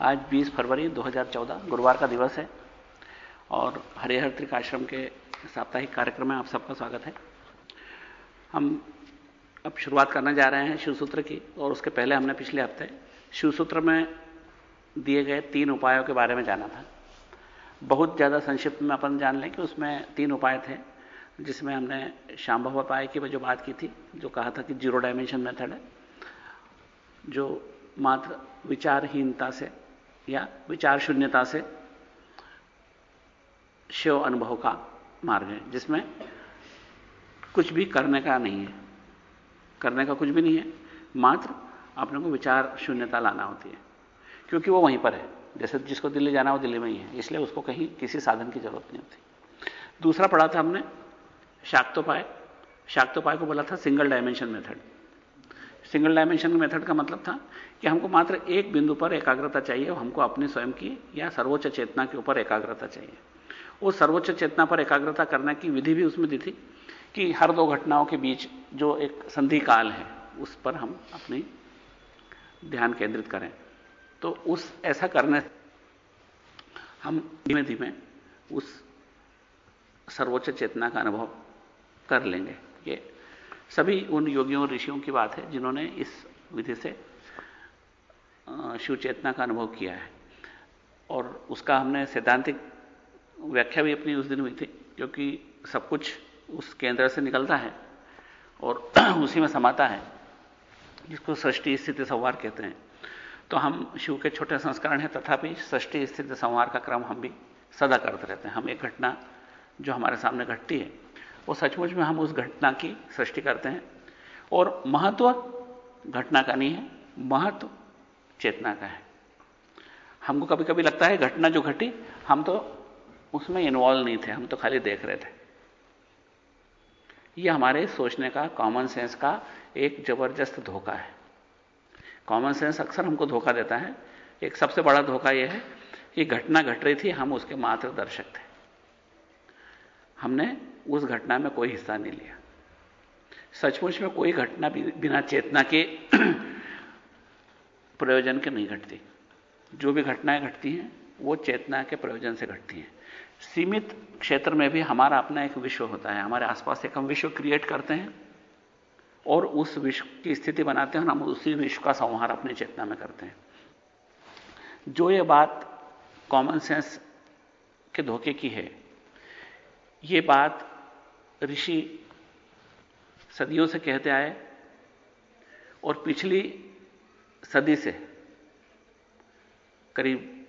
आज 20 फरवरी 2014 गुरुवार का दिवस है। और हरिहर त्रिकाश्रम के साप्ताहिक कार्यक्रम में आप सबका स्वागत है। हम अब शुरुआत करने जा रहे हैं शिवसूत्र की, और उसके पहले हमने पिछले हफ़्ते शिवसूत्र में दिए गए तीन उपायों के बारे में जाना था। बहुत ज़्यादा संक्षिप्त में अपन जान लें कि उसमें तीन उपाय थे, जिसमें हमने शांभव उपाय की जो बात की थी, जो कहा था कि ज़ीरो डायमेंशन मेथड है, जो मात्र विचारहीनता से या विचार शून्यता से शिव अनुभव का मार्ग है, जिसमें कुछ भी करने का नहीं है। करने का कुछ भी नहीं है, मात्र अपने को विचार शून्यता लाना होती है, क्योंकि वो वहीं पर है। जैसे जिसको दिल्ली जाना वो दिल्ली में ही है, इसलिए उसको कहीं किसी साधन की ज़रूरत नहीं होती। दूसरा पढ़ा था हमने, शाक्तोपाय। शाक्तोपाय को बोला था single dimension method single dimension method का मतलब था कि हमको मात्र एक बिंदु पर एकाग्रता चाहिए हमको अपनी स्वयं की या सर्वोच्च चेतना के ऊपर एकाग्रता चाहिए। वो सर्वोच्च चेतना पर एकाग्रता करने की विधि भी उसमें दी थी कि हर दो घटनाओं के बीच जो एक संधि काल है, उस पर हम अपनी ध्यान केंद्रित करें। तो उस, ऐसा करने हम धीमे धीमे उस सर्वोच्च चेतना का अनुभव कर लेंगे। ये सभी उन योगियों ऋषियों की बात है जिन्होंने इस विधि से शिव चेतना का अनुभव किया है। और उसका हमने सैद्धांतिक व्याख्या भी अपनी उस दिन हुई थी, क्योंकि सब कुछ उस केंद्र से निकलता है और उसी में समाता है, जिसको सृष्टि स्थिति संवार कहते हैं। तो हम शिव के छोटे संस्करण हैं, तथापि सृष्टि स्थिति संवार का क्रम हम भी सदा करते रहते हैं। हम एक घटना जो हमारे सामने घटती है वो सचमुच में हम उस घटना की सृष्टि करते हैं। और महत्व घटना का नहीं है, महत्व चेतना का है। हमको कभी कभी लगता है घटना जो घटी, हम तो उसमें इन्वॉल्व नहीं थे, हम तो खाली देख रहे थे। यह हमारे सोचने का कॉमन सेंस का एक ज़बरदस्त धोखा है। कॉमन सेंस अक्सर हमको धोखा देता है। एक सबसे बड़ा धोखा यह है कि घटना घट रही थी, हम उसके मात्र दर्शक थे। हमने उस घटना में कोई हिस्सा नहीं लिया। सचमुच में कोई घटना बिना चेतना के प्रयोजन के नहीं घटती। जो भी घटनाएँ घटती हैं, वो चेतना के प्रयोजन से घटती हैं। सीमित क्षेत्र में भी हमारा अपना एक विश्व होता है। हमारे आसपास एक हम विश्व क्रिएट करते हैं और उस विश्व की स्थिति बनाते हैं हम उसी विश्व का संहार अपनी चेतना में करते हैं। जो ये बात कॉमन सेंस के धोखे की है, ये बात ऋषि सदियों से कहते आए और पिछली सदी से, करीब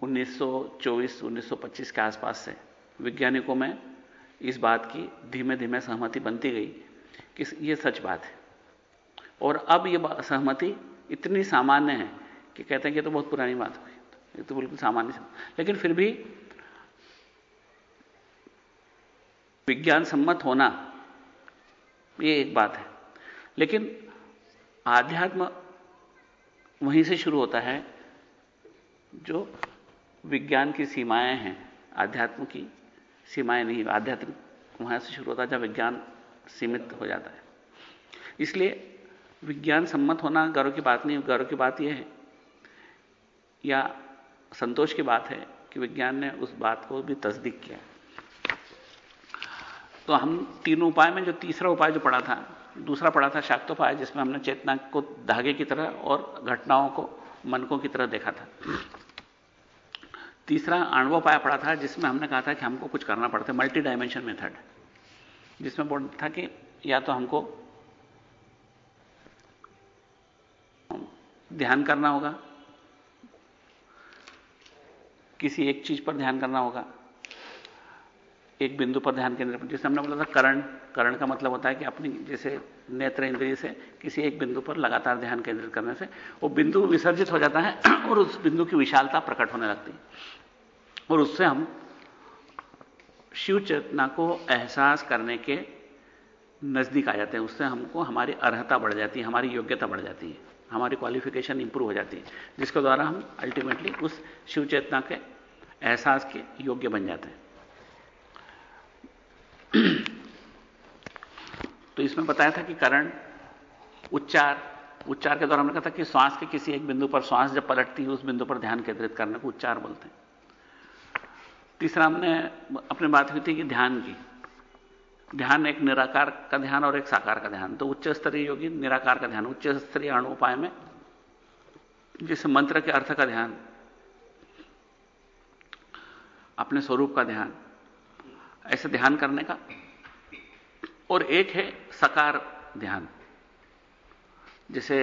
1924-1925 के आसपास से वैज्ञानिकों में इस बात की धीमे धीमे सहमति बनती गई कि यह सच बात है। और अब यह सहमति इतनी सामान्य है कि कहते हैं कि तो बहुत पुरानी बात हो गई, ये तो बिल्कुल सामान्य लेकिन फिर भी विज्ञान सम्मत होना, ये एक बात है। लेकिन आध्यात्म वहीं से शुरू होता है जो विज्ञान की सीमाएँ हैं, आध्यात्म की सीमाएँ नहीं, आध्यात्म वहाँ से शुरू होता है जब विज्ञान सीमित हो जाता है। इसलिए विज्ञान सम्मत होना गर्व की बात नहीं, गर्व की बात यह है, या संतोष की बात है कि विज्ञान ने उस बात को भी तस्दीक किया तो हम तीनों उपाय में, जो तीसरा उपाय जो पढ़ा था, दूसरा पढ़ा था शाक्तोपाय, जिसमें हमने चेतना को धागे की तरह और घटनाओं को मनकों की तरह देखा था। तीसरा आणवोपाय पढ़ा था, जिसमें हमने कहा था कि हमको कुछ करना पड़ता है मल्टी डायमेंशन मेथड जिसमें बोल था कि या तो हमको ध्यान करना होगा, किसी एक चीज़ पर ध्यान करना होगा एक बिंदु पर ध्यान केंद्रित जैसे हमने बोला था, करण करण का मतलब होता है कि अपनी, जैसे नेत्र इंद्रिय से किसी एक बिंदु पर लगातार ध्यान केंद्रित करने से, वो बिंदु विसर्जित हो जाता है और उस बिंदु की विशालता प्रकट होने लगती है। और उससे हम शिव चेतना को एहसास करने के नज़दीक आ जाते हैं। उससे हमको हमारी अर्हता बढ़ जाती है, हमारी योग्यता बढ़ जाती है, हमारी क्वालिफिकेशन इंप्रूव हो जाती है, जिसके द्वारा हम अल्टीमेटली उस शिव चेतना के एहसास के योग्य बन जाते हैं। तो इसमें बताया था कि करण उच्चार उच्चार के दौरान हमने कहा था कि श्वास के किसी एक बिंदु पर श्वास जब पलटती है, उस बिंदु पर ध्यान केंद्रित करने को उच्चार बोलते हैं। तीसरा हमने अपनी बात हुई थी कि ध्यान की। ध्यान एक निराकार का ध्यान और एक साकार का ध्यान। तो उच्च स्तरीय योगी निराकार का ध्यान, उच्च स्तरीय अणु उपाय में जिस मंत्र के अर्थ का ध्यान, अपने स्वरूप का ध्यान, ऐसे ध्यान करने का। और एक है सकार ध्यान। जैसे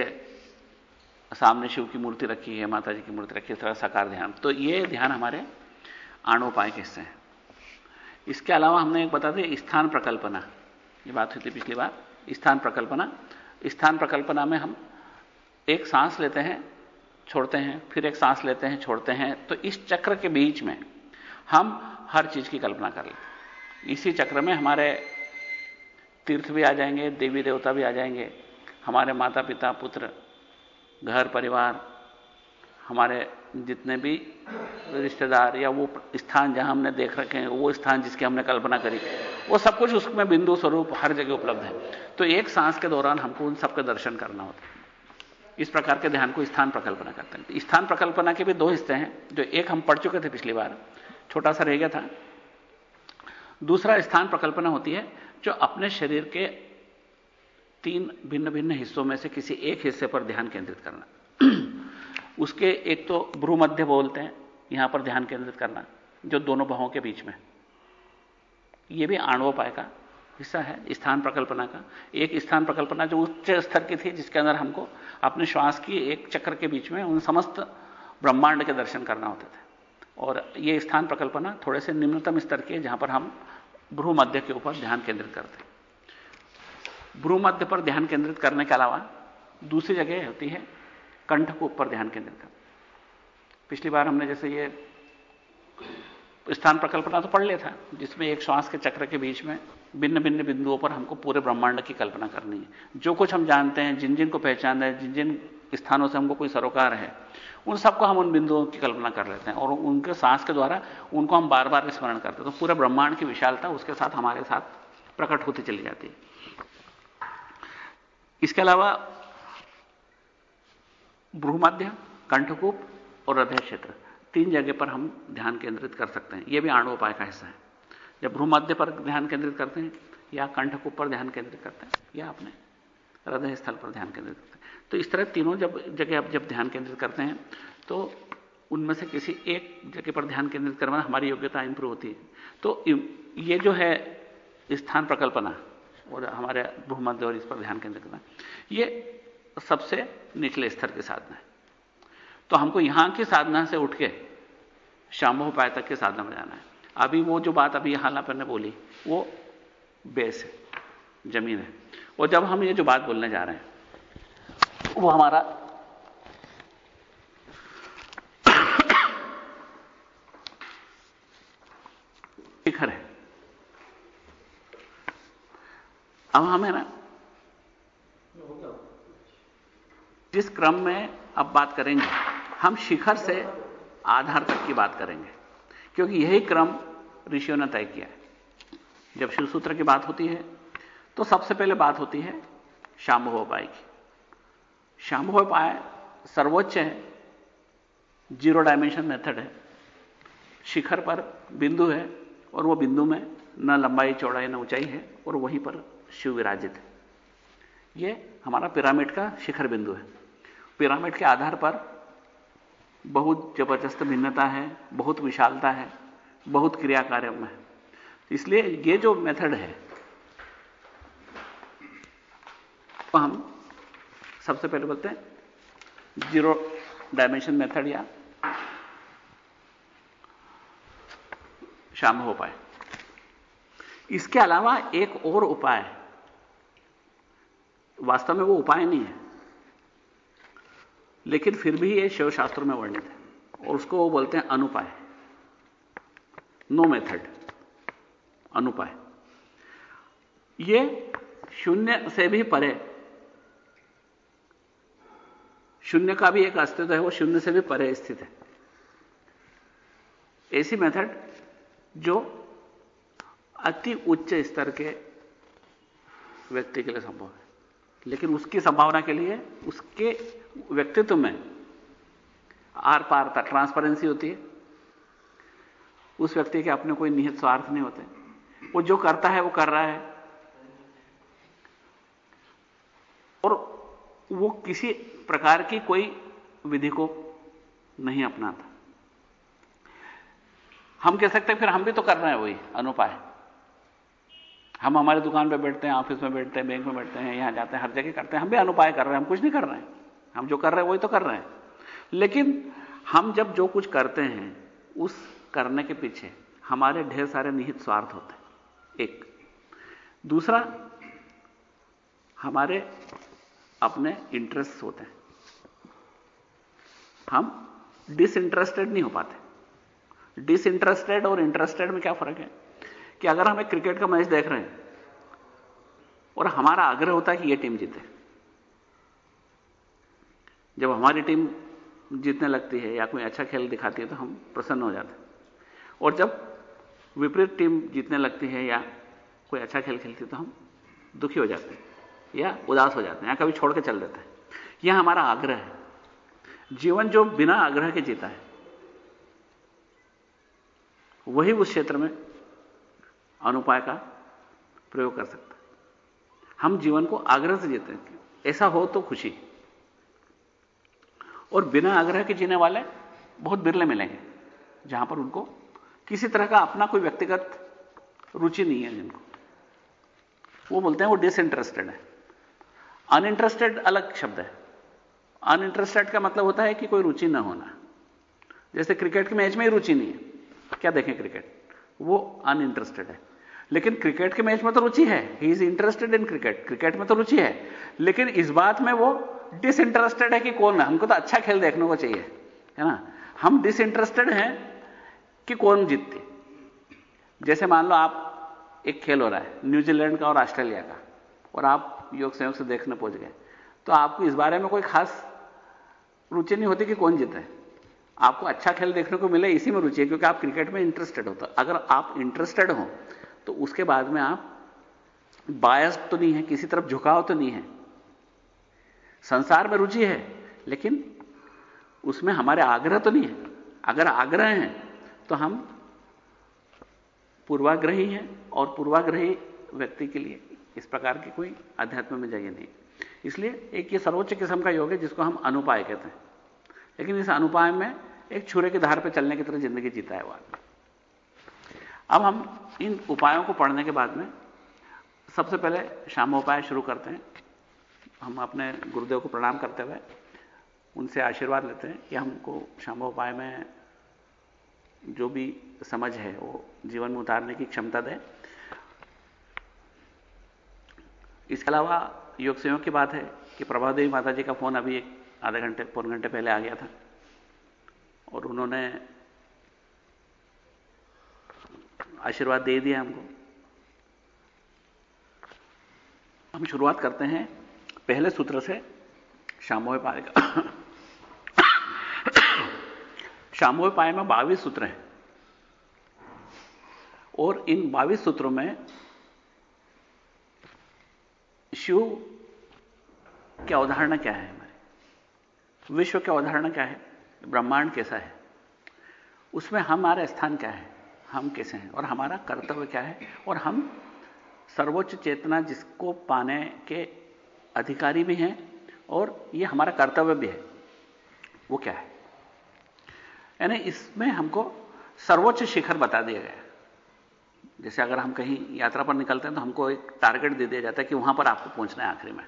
सामने शिव की मूर्ति रखी है माता जी की मूर्ति रखी है तरह सकार ध्यान। तो ये ध्यान हमारे आणोपाय के हिस्से हैं। इसके अलावा हमने एक बता दें स्थान प्रकल्पना। ये बात हुई थी पिछली बार। स्थान प्रकल्पना। स्थान प्रकल्पना में हम एक सांस लेते हैं, छोड़ते हैं, फिर एक सांस लेते हैं, छोड़ते हैं। तो इस चक्र के बीच में हम हर चीज़ की कल्पना कर लेते इसी चक्र में हमारे तीर्थ भी आ जाएँगे, देवी देवता भी आ जाएँगे। हमारे माता पिता पुत्र, घर, परिवार, हमारे जितने भी रिश्तेदार या वो स्थान जहाँ हमने देख रखे हैं, वो स्थान जिसकी हमने कल्पना करी, वो सब कुछ उसमें बिंदु स्वरूप हर जगह उपलब्ध है। तो एक सांस के दौरान हमको उन सबके दर्शन करना होता है। इस प्रकार के ध्यान को स्थान प्रकल्पना करते हैं। स्थान प्रकल्पना के भी दो हिस्से हैं, जो एक हम पढ़ चुके थे पिछली बार, छोटा सा रह गया था। दूसरा स्थान प्रकल्पना होती है जो अपने शरीर के तीन भिन्न भिन्न हिस्सों में से किसी एक हिस्से पर ध्यान केंद्रित करना। उसके एक तो भ्रूमध्य बोलते हैं, यहाँ पर ध्यान केंद्रित करना, जो दोनों भावों के बीच में। यह भी आणवोपाय का हिस्सा है, स्थान प्रकल्पना का। एक स्थान प्रकल्पना जो उच्च स्तर की थी, जिसके अंदर हमको अपने श्वास की एक चक्र के बीच में उन समस्त ब्रह्मांड के दर्शन करना होते थे। और ये स्थान प्रकल्पना थोड़े से निम्नतम स्तर की जहाँ पर हम भ्रूमध्य के ऊपर ध्यान केंद्रित करते हैं। भ्रूमध्य पर ध्यान केंद्रित करने के अलावा दूसरी जगह होती है, कंठ को ऊपर ध्यान केंद्रित कर पिछली बार हमने जैसे ये स्थान प्रकल्पना तो पढ़ लिया था, जिसमें एक श्वास के चक्र के बीच में भिन्न भिन्न बिंदुओं पर हमको पूरे ब्रह्मांड की कल्पना करनी है। जो कुछ हम जानते हैं जिन जिन को पहचान है जिन जिन स्थानों से हमको कोई सरोकार है। उन सबको हम उन बिंदुओं की कल्पना कर लेते हैं और उनके सांस के द्वारा उनको हम बार बार स्मरण करते हैं। तो पूरे ब्रह्मांड की विशालता उसके साथ हमारे साथ प्रकट होती चली जाती है। इसके अलावा भ्रूमध्य कंठकूप और हृदय क्षेत्र, तीन जगह पर हम ध्यान केंद्रित कर सकते हैं। यह भी आणु उपाय का हिस्सा है। जब भ्रूमध्य पर ध्यान केंद्रित करते हैं या कंठकूप पर ध्यान केंद्रित करते हैं या अपने हृदय स्थल पर ध्यान केंद्रित करते हैं। तो इस तरह तीनों जब, जगह आप जब ध्यान केंद्रित करते हैं तो उनमें से किसी एक जगह पर ध्यान केंद्रित करवाना हमारी योग्यता इंप्रूव होती है। तो ये जो है स्थान प्रकल्पना, और हमारे भूमध्य और इस पर ध्यान केंद्रित करना, ये सबसे निचले स्तर की साधना है। तो हमको यहाँ की साधना से उठ के शाम्भ उपाय तक की साधना में जाना है। अभी वो जो बात अभी यहाँ पर ने बोली, वो बेस है, ज़मीन है। और जब हम ये जो बात बोलने जा रहे हैं वो हमारा शिखर है। अब हमें ना जिस क्रम में अब बात करेंगे, हम शिखर से आधार तक की बात करेंगे, क्योंकि यही क्रम ऋषियों ने तय किया है। जब शिव सूत्र की बात होती है तो सबसे पहले बात होती है शाम्भोपाय की शाम्भोपाय सर्वोच्च है, ज़ीरो डायमेंशन मेथड है। शिखर पर बिंदु है और वो बिंदु में न लंबाई, चौड़ाई, न ऊंचाई है और वहीं पर शिव विराजित है। ये हमारा पिरामिड का शिखर बिंदु है। पिरामिड के आधार पर बहुत ज़बरदस्त भिन्नता है, बहुत विशालता है, बहुत क्रिया कार्य में है। इसलिए ये जो मेथड है, हम सबसे पहले बोलते हैं ज़ीरो डायमेंशन मेथड या शाम हो पाए। इसके अलावा एक और उपाय वास्तव में वो उपाय नहीं है, लेकिन फिर भी ये शिव शास्त्रों में वर्णित है, और उसको वो बोलते हैं अनुपाय। No method अनुपाय। ये शून्य से भी परे शून्य का भी एक अस्तित्व है, वो शून्य से भी परे स्थित है। ऐसी मेथड जो अति उच्च स्तर के व्यक्ति के लिए संभव है। लेकिन उसकी संभावना के लिए, उसके व्यक्तित्व में आर पार था ट्रांसपेरेंसी होती है। उस व्यक्ति के अपने कोई निहित स्वार्थ नहीं होते। वो जो करता है, वो कर रहा है और वो किसी प्रकार की कोई विधि को नहीं अपनाता। हम कह सकते हैं, फिर हम भी तो कर रहे हैं वही, अनुपाय। हम हमारे दुकान पे बैठते हैं, ऑफ़िस में बैठते हैं, बैंक में बैठते हैं, यहाँ जाते हैं, हर जगह करते हैं, हम भी अनुपाय कर रहे हैं, हम कुछ नहीं कर रहे हैं। हम जो कर रहे हैं, वही तो कर रहे हैं। लेकिन हम जब जो कुछ करते हैं, उस करने के पीछे हमारे ढेर सारे निहित स्वार्थ होते हैं, एक। दूसरा, हमारे अपने इंटरेस्ट होते हैं। हम डिसइंटरेस्टेड नहीं हो पाते। डिसइंटरेस्टेड और इंटरेस्टेड में क्या फ़र्क है? कि अगर हम एक क्रिकेट का मैच देख रहे हैं और हमारा आग्रह होता है कि यह टीम जीते। जब हमारी टीम जीतने लगती है या कोई अच्छा खेल दिखाती है तो हम प्रसन्न हो जाते हैं। और जब विपरीत टीम जीतने लगती है या कोई अच्छा खेल खेलती है तो हम दुखी हो जाते हैं। या उदास हो जाते हैं, या कभी छोड़ के चल देते हैं। यह हमारा आग्रह है। जीवन जो बिना आग्रह के जीता है, वही उस क्षेत्र में अनुपाय का प्रयोग कर सकता है। हम जीवन को आग्रह से जीते हैं। ऐसा हो तो खुशी। और बिना आग्रह के जीने वाले बहुत बिरले मिलेंगे जहाँ पर उनको किसी तरह का अपना कोई व्यक्तिगत रुचि नहीं है जिनको। वो बोलते हैं वो डिसइंटरेस्टेड है। अनइंटरेस्टेड अलग शब्द है। अनइंटरेस्टेड का मतलब होता है कि कोई रुचि ना होना। जैसे क्रिकेट के मैच में ही रुचि नहीं है। क्या देखें क्रिकेट? वो अनइंटरेस्टेड है। लेकिन क्रिकेट के मैच में तो रुचि है। He is interested in cricket cricket में तो रुचि है। लेकिन इस बात में वो डिसइंटरेस्टेड है कि कौन है? हमको तो अच्छा खेल देखने को चाहिए। है ना? हम डिसइंटरेस्टेड हैं कि कौन जीतती? जैसे मान लो आप एक खेल हो रहा है, न्यूजीलैंड का और ऑस्ट्रेलिया का। और आप योग संयोग से देखने पहुँच गए। तो आपको इस बारे में कोई खास रुचि नहीं होती कि कौन जीता। है आपको अच्छा खेल देखने को मिले, इसी में रुचि है, क्योंकि आप क्रिकेट में इंटरेस्टेड हो तो अगर आप इंटरेस्टेड हो तो उसके बाद में आप बायस तो नहीं है, किसी तरफ़ झुकाव तो नहीं है। संसार में रुचि है, लेकिन उसमें हमारे आग्रह तो नहीं है। अगर आग्रह हैं तो हम पूर्वाग्रही हैं और पूर्वाग्रही व्यक्ति के लिए। इस प्रकार की कोई अध्यात्म में जाइए नहीं। इसलिए एक ये सर्वोच्च किस्म का योग है, जिसको हम अनुपाय कहते हैं। लेकिन इस अनुपाय में एक छुरे के धार पर चलने की तरह ज़िंदगी जीता है वो अब हम इन उपायों को पढ़ने के बाद में सबसे पहले शामोपाय शुरू करते हैं। हम अपने गुरुदेव को प्रणाम करते हुए उनसे आशीर्वाद लेते हैं कि हमको शामोपाय में जो भी समझ है, वो जीवन में उतारने की क्षमता दें। इसके अलावा योग संयोग की बात है कि प्रभादेवी माता जी का फ़ोन अभी एक आधे घंटे, पौन घंटे पहले आ गया था। और उन्होंने आशीर्वाद दे दिया हमको। हम शुरुआत करते हैं पहले सूत्र से शामोह पाए का। शामोह पाय में बावीस सूत्र हैं। और इन बावीस सूत्रों में शिव की अवधारणा क्या है हमारे? विश्व की अवधारणा क्या है? ब्रह्मांड कैसा है? उसमें हमारा स्थान क्या है? हम कैसे हैं? और हमारा कर्तव्य क्या है? और हम सर्वोच्च चेतना जिसको पाने के अधिकारी भी हैं, और ये हमारा कर्तव्य भी है। वो क्या है? यानी इसमें हमको सर्वोच्च शिखर बता दिया गया जैसे अगर हम कहीं यात्रा पर निकलते हैं तो हमको एक टारगेट दे दिया जाता है कि वहाँ पर आपको पहुँचना है आखिरी में।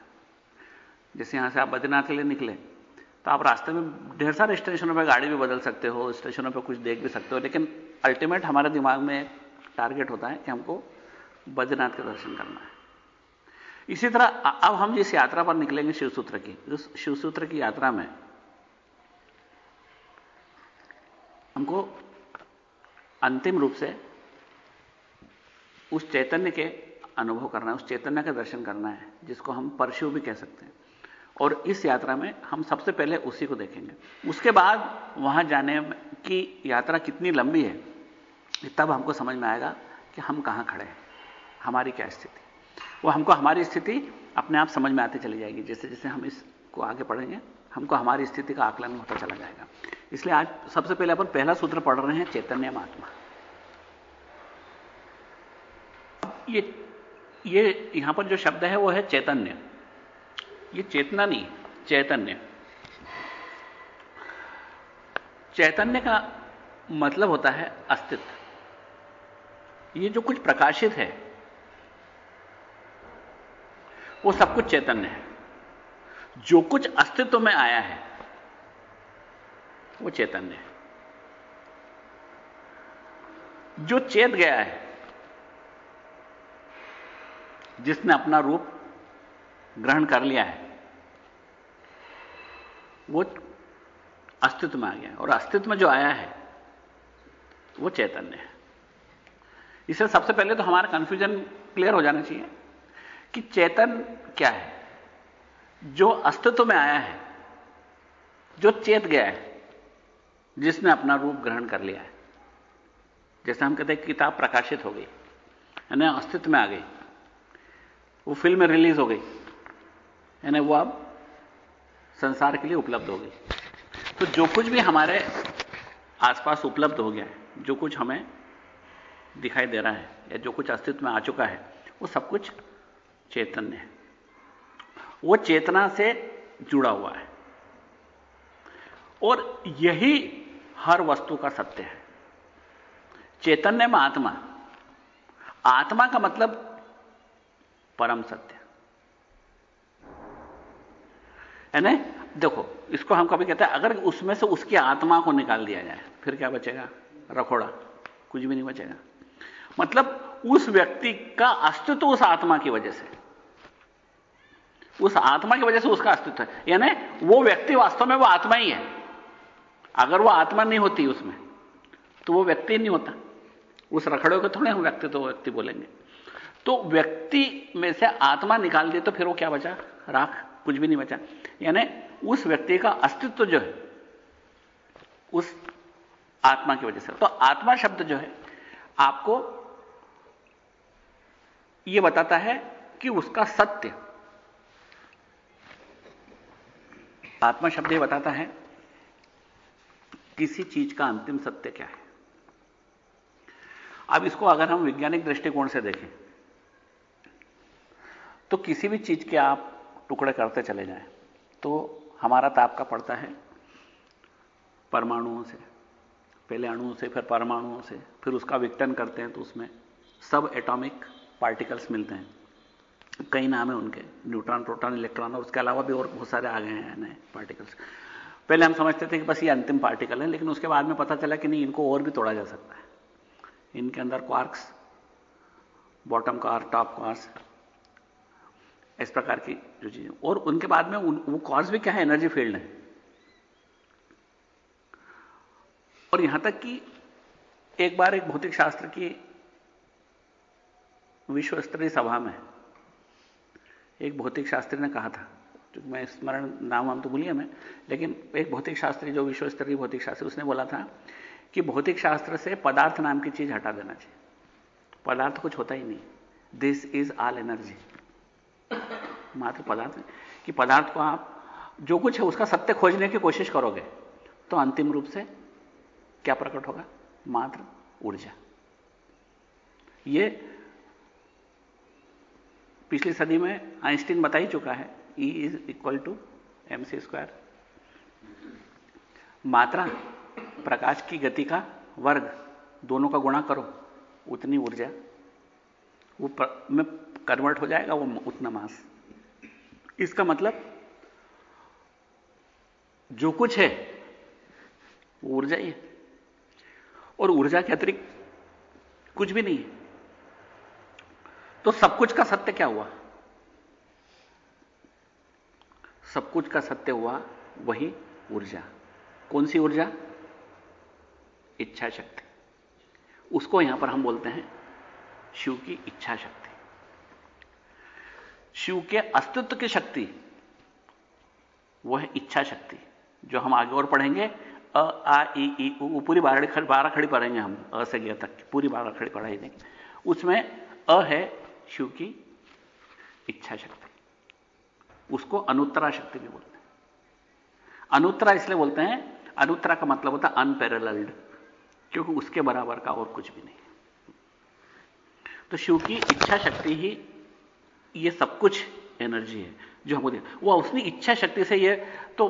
जैसे यहाँ से आप बद्रीनाथ के लिए निकले तो आप रास्ते में ढेर सारे स्टेशनों पर गाड़ी भी बदल सकते हो, स्टेशनों पर कुछ देख भी सकते हो, लेकिन अल्टीमेट हमारे दिमाग में एक टारगेट होता है कि हमको बद्रीनाथ के दर्शन करना है। इसी तरह अब हम जिस यात्रा पर निकलेंगे शिवसूत्र की, उस शिवसूत्र की यात्रा में हमको अंतिम रूप से उस चैतन्य के अनुभव करना है, उस चैतन्य का दर्शन करना है, जिसको हम परशु भी कह सकते हैं। और इस यात्रा में हम सबसे पहले उसी को देखेंगे। उसके बाद वहाँ जाने की यात्रा कितनी लंबी है, तब हमको समझ में आएगा कि हम कहाँ खड़े हैं, हमारी क्या स्थिति। वो हमको हमारी स्थिति अपने आप समझ में आती चली जाएगी, जैसे जैसे हम इसको आगे पढ़ेंगे हमको हमारी स्थिति का आकलन होता चला जाएगा। इसलिए आज सबसे पहले अपन पहला सूत्र पढ़ रहे हैं, चैतन्य महात्मा ये ये यहाँ पर जो शब्द है वो है चैतन्य। ये चेतना नहीं, चैतन्य। चैतन्य का मतलब होता है अस्तित्व। ये जो कुछ प्रकाशित है, वो सब कुछ चैतन्य है। जो कुछ अस्तित्व में आया है, वो चैतन्य है। जो चेत गया है जिसने अपना रूप ग्रहण कर लिया है, वो अस्तित्व में आ गया और अस्तित्व में जो आया है, वो चैतन्य है। इससे सबसे पहले तो हमारा कंफ्यूजन क्लियर हो जाना चाहिए कि चेतन क्या है। जो अस्तित्व में आया है, जो चेत गया है, जिसने अपना रूप ग्रहण कर लिया है। जैसे हम कहते हैं किताब प्रकाशित हो गई, यानी अस्तित्व में आ गई। वो फ़िल्म रिलीज़ हो गई। यानी वो अब संसार के लिए उपलब्ध हो गई। तो जो कुछ भी हमारे आसपास उपलब्ध हो गया है, जो कुछ हमें दिखाई दे रहा है, या जो कुछ अस्तित्व में आ चुका है, वो सब कुछ चैतन्य है। वो चेतना से जुड़ा हुआ है। और यही हर वस्तु का सत्य है। चैतन्य में आत्मा। आत्मा का मतलब परम सत्य। है ना? देखो, इसको हम कभी कहते हैं, अगर उसमें से उसकी आत्मा को निकाल दिया जाए, फिर क्या बचेगा? रखोड़ा। कुछ भी नहीं बचेगा। मतलब उस व्यक्ति का अस्तित्व उस आत्मा की वजह से। उस आत्मा की वजह से उसका अस्तित्व है। यानी, वो व्यक्ति वास्तव में वो आत्मा ही है। अगर वो आत्मा नहीं होती उसमें तो वो व्यक्ति नहीं होता। उस रखड़े को थोड़े हम व्यक्ति तो व्यक्ति बोलेंगे। तो व्यक्ति में से आत्मा निकाल दिए तो फिर वो क्या बचा? राख, कुछ भी नहीं बचा। यानी उस व्यक्ति का अस्तित्व जो है, उस आत्मा की वजह से। तो आत्मा शब्द जो है, आपको यह बताता है कि उसका सत्य, आत्मा शब्द यह बताता है, किसी चीज़ का अंतिम सत्य क्या है? अब इसको अगर हम वैज्ञानिक दृष्टिकोण से देखें तो किसी भी चीज़ के आप टुकड़े करते चले जाएँ तो हमारा ताप का पड़ता है परमाणुओं से, पहले अणुओं से, फिर परमाणुओं से, फिर उसका विघटन करते हैं तो उसमें सब एटॉमिक पार्टिकल्स मिलते हैं। कई नाम है उनके, न्यूट्रॉन, प्रोटॉन, इलेक्ट्रॉन, और उसके अलावा भी और बहुत सारे आ गए हैं नए पार्टिकल्स। पहले हम समझते थे कि बस ये अंतिम पार्टिकल है, लेकिन उसके बाद में पता चला कि नहीं, इनको और भी तोड़ा जा सकता है। इनके अंदर quarks bottom car top quarks इस प्रकार की जो चीज़ें। और उनके बाद में उन, वो क्वार्स भी क्या है? एनर्जी फ़ील्ड है। और यहाँ तक कि एक बार एक भौतिक शास्त्र की विश्व स्तरीय सभा में एक भौतिक शास्त्री ने कहा था मैं स्मरण नाम हम तो भूलिए मैं लेकिन एक भौतिक शास्त्री जो विश्व स्तरीय भौतिक शास्त्री उसने बोला था कि भौतिक शास्त्र से पदार्थ नाम की चीज़ हटा देना चाहिए। पदार्थ कुछ होता ही नहीं। दिस इज़ ऑल एनर्जी मात्र पदार्थ कि पदार्थ को आप, जो कुछ है, उसका सत्य खोजने की कोशिश करोगे तो अंतिम रूप से क्या प्रकट होगा? मात्र ऊर्जा। ये पिछली सदी में आइंस्टीन बता ही चुका है E is equal to M C square मात्रा, प्रकाश की गति का वर्ग, दोनों का गुणा करो, उतनी ऊर्जा। वो में कन्वर्ट हो जाएगा, वो उतना मास। इसका मतलब जो कुछ है, वो ऊर्जा ही है। और ऊर्जा के अतिरिक्त कुछ भी नहीं है। तो सब कुछ का सत्य क्या हुआ? सब कुछ का सत्य हुआ वही ऊर्जा। कौन सी ऊर्जा? इच्छा शक्ति उसको यहाँ पर हम बोलते हैं शिव की इच्छा शक्ति शिव के अस्तित्व की शक्ति, वो है इच्छा शक्ति, जो हम आगे और पढ़ेंगे। अ, आ, ई ई, उ पूरी बारह खड़ी बारह खड़ी पढ़ेंगे हम, अ से गया तक, पूरी बारह खड़ी पढ़ाई देंगे। उसमें अ है शिव की इच्छा शक्ति, उसको अनुत्तरा शक्ति भी बोलते हैं। अनुत्तरा इसलिए बोलते हैं, अनुत्तरा का मतलब होता है अनपैरल्ड क्योंकि उसके बराबर का और कुछ भी नहीं। तो शिव की इच्छा शक्ति ही ये सब कुछ एनर्जी है जो हमको दिया। वो उसने इच्छा शक्ति से ये तो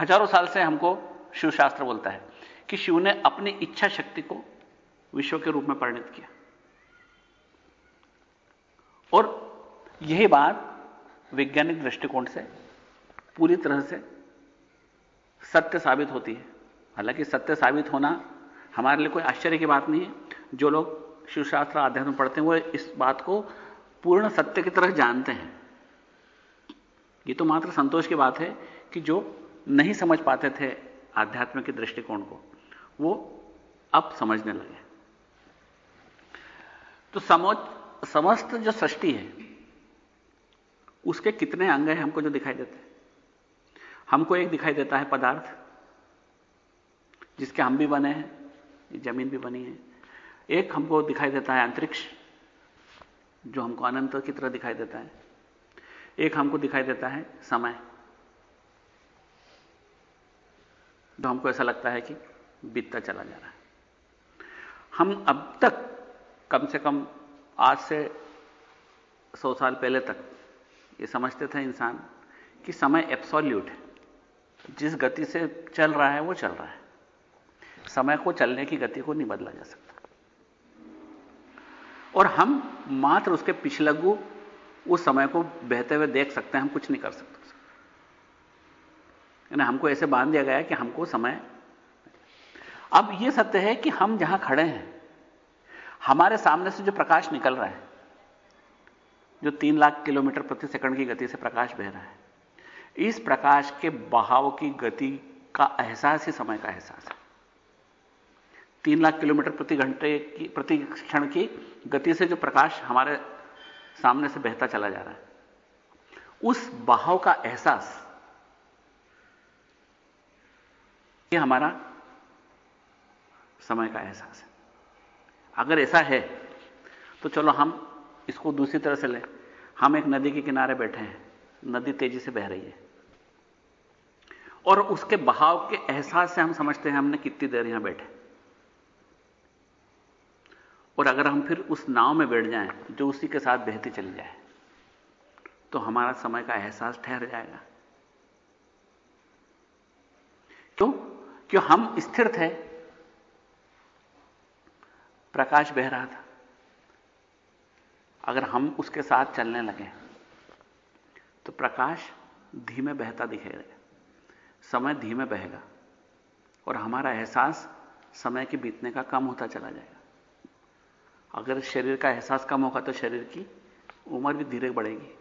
हज़ारों साल से हमको शिव शास्त्र बोलता है कि शिव ने अपनी इच्छा शक्ति को विश्व के रूप में परिणित किया। और यही बात वैज्ञानिक दृष्टिकोण से पूरी तरह से सत्य साबित होती है। हालाँकि सत्य साबित होना हमारे लिए कोई आश्चर्य की बात नहीं है। जो लोग शिवशास्त्र अध्ययन पढ़ते हैं, वो इस बात को पूर्ण सत्य की तरह जानते हैं। ये तो मात्र संतोष की बात है कि जो नहीं समझ पाते थे आध्यात्म के दृष्टिकोण को, वो अब समझने लगे तो समझ समस्त जो सृष्टि है, उसके कितने अंग हैं हमको जो दिखाई देते हैं? हमको एक दिखाई देता है पदार्थ, जिसके हम भी बने हैं ज़मीन भी बनी है। एक हमको दिखाई देता है अंतरिक्ष जो हमको अनंत की तरह दिखाई देता है। एक हमको दिखाई देता है समय। जो हमको ऐसा लगता है कि बीतता चला जा रहा है। हम अब तक कम से कम आज से सौ साल पहले तक ये समझते थे इंसान कि समय एब्सोल्यूट है। जिस गति से चल रहा है, वो चल रहा है। समय को चलने की गति को नहीं बदला जा सकता। और हम मात्र उसके पिछलगु उस समय को बहते हुए देख सकते हैं, हम कुछ नहीं कर सकते। यानी हमको ऐसे बाँध दिया गया कि हमको समय अब यह सत्य है कि हम जहाँ खड़े हैं, हमारे सामने से जो प्रकाश निकल रहा है, जो तीन लाख किलोमीटर प्रति सेकंड की गति से प्रकाश बह रहा है, इस प्रकाश के बहाव की गति का एहसास ही समय का एहसास है। तीन लाख किलोमीटर प्रति घंटे की, प्रति क्षण की गति से जो प्रकाश हमारे सामने से बहता चला जा रहा है। उस बहाव का एहसास ये हमारा समय का एहसास है। अगर ऐसा है तो चलो हम इसको दूसरी तरह से लें। हम एक नदी के किनारे बैठे हैं, नदी तेज़ी से बह रही है। और उसके बहाव के एहसास से हम समझते हैं हमने कितनी देर यहाँ बैठे और अगर हम फिर उस नाव में बैठ जाएँ जो उसी के साथ बहती चली जाए तो हमारा समय का एहसास ठहर जाएगा। क्यों? क्यों हम स्थिर थे? प्रकाश बह रहा था। अगर हम उसके साथ चलने लगे तो प्रकाश धीमे बहता दिखेगा समय धीमे बहेगा और हमारा एहसास समय के बीतने का कम होता चला जाएगा। अगर शरीर का एहसास कम होगा तो शरीर की उम्र भी धीरे बढ़ेगी।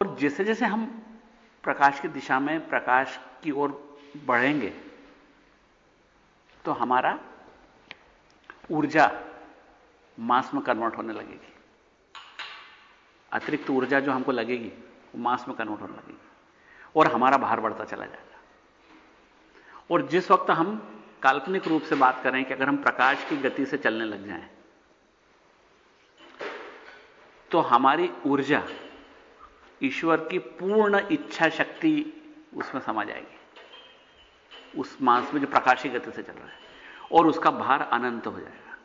और जैसे जैसे हम प्रकाश की दिशा में प्रकाश की ओर बढ़ेंगे तो हमारा ऊर्जा मांस में कन्वर्ट होने लगेगी। अतिरिक्त ऊर्जा जो हमको लगेगी, वो मांस में कन्वर्ट होने लगेगी और हमारा भार बढ़ता चला जाएगा। और जिस वक्त हम काल्पनिक रूप से बात करें कि अगर हम प्रकाश की गति से चलने लग जाएँ तो हमारी ऊर्जा, ईश्वर की पूर्ण इच्छा शक्ति उसमें समा जाएगी। उस मांस में जो प्रकाशी गति से चल रहा है, और उसका भार अनंत हो जाएगा।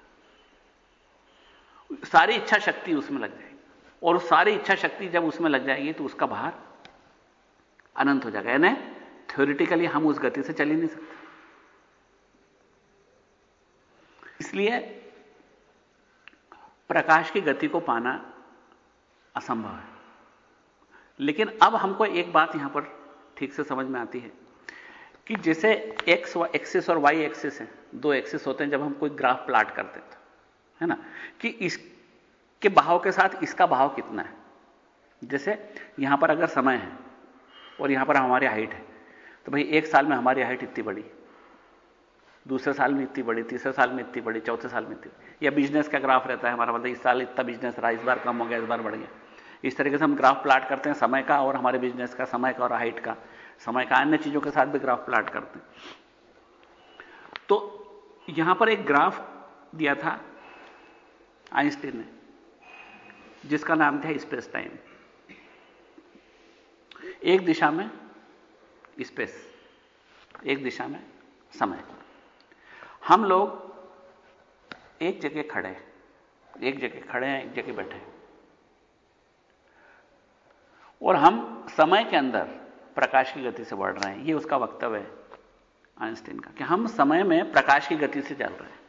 सारी इच्छा शक्ति उसमें लग जाएगी, और सारी इच्छा शक्ति जब उसमें लग जाएगी तो उसका भार अनंत हो जाएगा। यानी थ्योरिटिकली हम उस गति से चल ही नहीं सकते। इसलिए प्रकाश की गति को पाना असंभव है। लेकिन अब हमको एक बात यहाँ पर ठीक से समझ में आती है कि जैसे एक्स एक्सिस और वाई एक्सिस है, दो एक्सिस होते हैं जब हम कोई ग्राफ प्लाट करते हैं, है ना? कि इसके भाव के साथ इसका भाव कितना है? जैसे यहाँ पर अगर समय है और यहाँ पर हमारी हाइट है तो भाई एक साल में हमारी हाइट इतनी बड़ी दूसरे साल में इतनी बड़ी, तीसरे साल में इतनी बड़ी, चौथे साल में इतनी या बिज़नेस का ग्राफ रहता है हमारा मतलब इस साल इतना बिज़नेस रहा, इस बार कम हो गया, इस बार बढ़ गया। इस तरीके से हम ग्राफ प्लाट करते हैं समय का और हमारे बिज़नेस का, समय का और हाइट का। समय का अन्य चीज़ों के साथ भी ग्राफ प्लाट करते हैं। तो यहाँ पर एक ग्राफ दिया था आइंस्टीन ने, जिसका नाम था स्पेस टाइम एक दिशा में स्पेस एक दिशा में समय। हम लोग एक जगह खड़े हैं, एक जगह खड़े हैं, एक जगह बैठे हैं। और हम समय के अंदर प्रकाश की गति से बढ़ रहे हैं, ये उसका वक्तव्य है आइंस्टीन का, कि हम समय में प्रकाश की गति से चल रहे हैं।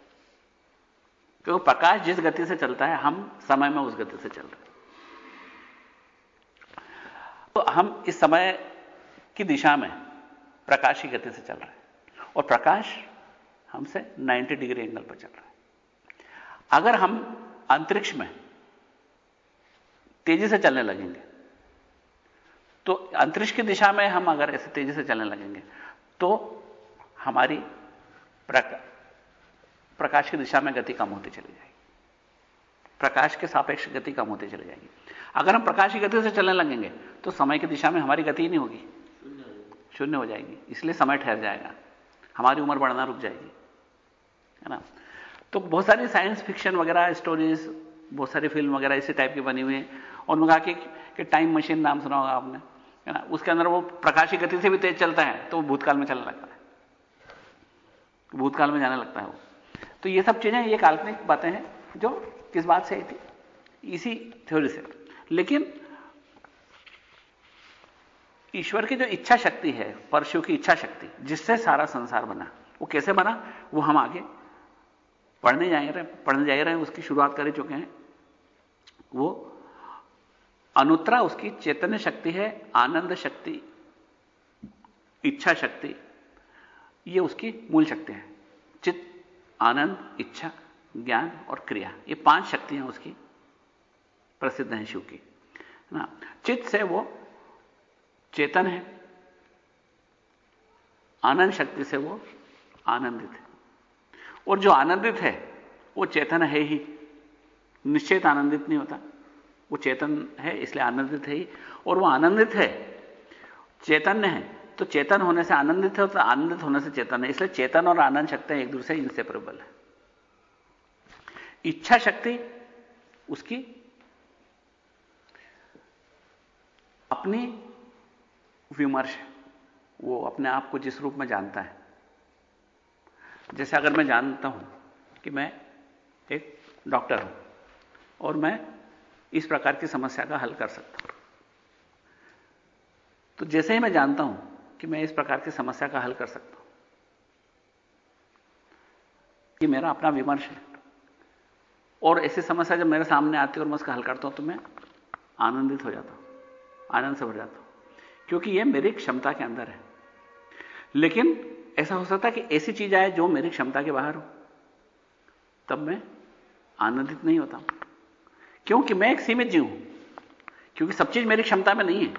क्योंकि प्रकाश जिस गति से चलता है, हम समय में उस गति से चल रहे हैं। तो हम इस समय की दिशा में प्रकाश की गति से चल रहे हैं। और प्रकाश हमसे 90 डिग्री एंगल पर चल रहा है। अगर हम अंतरिक्ष में तेज़ी से चलने लगेंगे तो अंतरिक्ष की दिशा में हम अगर ऐसे तेज़ी से चलने लगेंगे तो हमारी प्रका, प्रकाश की दिशा में गति कम होती चली जाएगी। प्रकाश के सापेक्ष गति कम होती चली जाएगी। अगर हम प्रकाश की गति से चलने लगेंगे तो समय की दिशा में हमारी गति ही नहीं होगी। शून्य हो जाएगी। इसलिए समय ठहर जाएगा। हमारी उम्र बढ़ना रुक जाएगी। है ना? तो बहुत सारी साइंस फिक्शन वगैरह स्टोरीज बहुत सारी फ़िल्म वगैरह इसी टाइप की बनी हुई है। और कहा कि, कि टाइम मशीन नाम सुना होगा आपने है ना? उसके अंदर वो प्रकाशी गति से भी तेज चलता है तो वो भूतकाल में चलने लगता है। भूतकाल में जाने लगता है वो। तो ये सब चीज़ें ये काल्पनिक बातें हैं जो किस बात से आई थी? इसी थ्योरी से। लेकिन ईश्वर की जो इच्छा शक्ति है परशु की इच्छा शक्ति जिससे सारा संसार बना वो कैसे बना? वो हम आगे पढ़ने जा रहे, पढ़ने जा रहे हैं, उसकी शुरुआत कर चुके हैं। वो अनुत्तरा उसकी चैतन्य शक्ति है, आनंद शक्ति, इच्छा शक्ति, ये उसकी मूल शक्ति है। चित्त, आनंद, इच्छा, ज्ञान और क्रिया, ये पाँच शक्तियाँ उसकी प्रसिद्ध हैं शिव की ना? चित्त से वो चेतन है, आनंद शक्ति से वो आनंदित है। और जो आनंदित है, वो चेतन है ही। निश्चित आनंदित नहीं होता। वो चेतन है, इसलिए आनंदित है ही। और वो आनंदित है चैतन्य है तो चेतन होने से आनंदित है तो आनंदित होने से चेतन है। इसलिए चेतन और आनंद शक्ति एक दूसरे इंसेपरेबल है। इच्छा शक्ति, उसकी अपनी विमर्श, वो अपने आप को जिस रूप में जानता है जैसे अगर मैं जानता हूँ कि मैं एक डॉक्टर हूँ और मैं इस प्रकार की समस्या का हल कर सकता हूँ। तो जैसे ही मैं जानता हूँ कि मैं इस प्रकार की समस्या का हल कर सकता हूँ, ये मेरा अपना विमर्श है। और ऐसी समस्या जब मेरे सामने आती है और मैं उसका हल करता हूँ तो मैं आनंदित हो जाता हूँ, आनंद से भर जाता हूँ। क्योंकि यह मेरी क्षमता के अंदर है। लेकिन ऐसा हो सकता है कि ऐसी चीज़ आए जो मेरी क्षमता के बाहर हो। तब मैं आनंदित नहीं होता। क्योंकि मैं एक सीमित जीव हूँ, क्योंकि सब चीज़ मेरी क्षमता में नहीं है।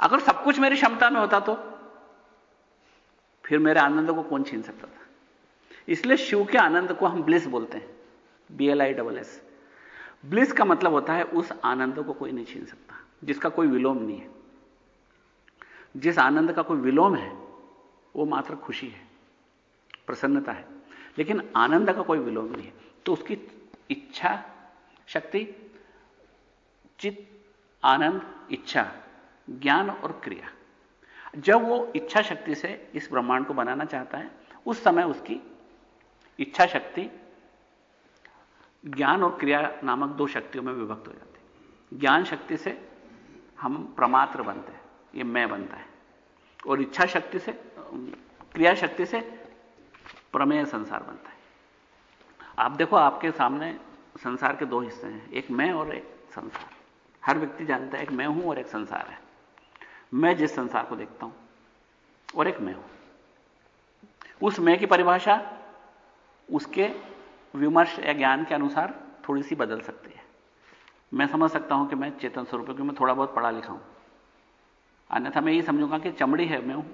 अगर सब कुछ मेरी क्षमता में होता तो फिर मेरे आनंद को कौन छीन सकता था? इसलिए शिव के आनंद को हम ब्लिस बोलते हैं B L I double S bliss का मतलब होता है उस आनंद को कोई नहीं छीन सकता, जिसका कोई विलोम नहीं है। जिस आनंद का कोई विलोम है वो मात्र खुशी है, प्रसन्नता है। लेकिन आनंद का कोई विलोम नहीं है। तो उसकी इच्छा, शक्ति चित आनंद, इच्छा, ज्ञान और क्रिया। जब वो इच्छा शक्ति से इस ब्रह्मांड को बनाना चाहता है, उस समय उसकी इच्छा शक्ति, ज्ञान और क्रिया नामक दो शक्तियों में विभक्त हो जाती है। ज्ञान शक्ति से हम प्रमात्र बनते हैं, ये मैं बनता है। और इच्छा शक्ति से क्रिया शक्ति से प्रमेय संसार बनता है। आप देखो, आपके सामने संसार के दो हिस्से हैं, एक मैं और एक संसार। हर व्यक्ति जानता है, एक मैं हूँ और एक संसार है। मैं जिस संसार को देखता हूँ, और एक मैं हूँ। उस मैं की परिभाषा उसके विमर्श या ज्ञान के अनुसार थोड़ी सी बदल सकती है। मैं समझ सकता हूँ कि मैं चेतन स्वरूप क्योंकि मैं थोड़ा बहुत पढ़ा लिखा हूँ। अन्यथा मैं ये समझूँगा कि चमड़ी है, मैं हूँ।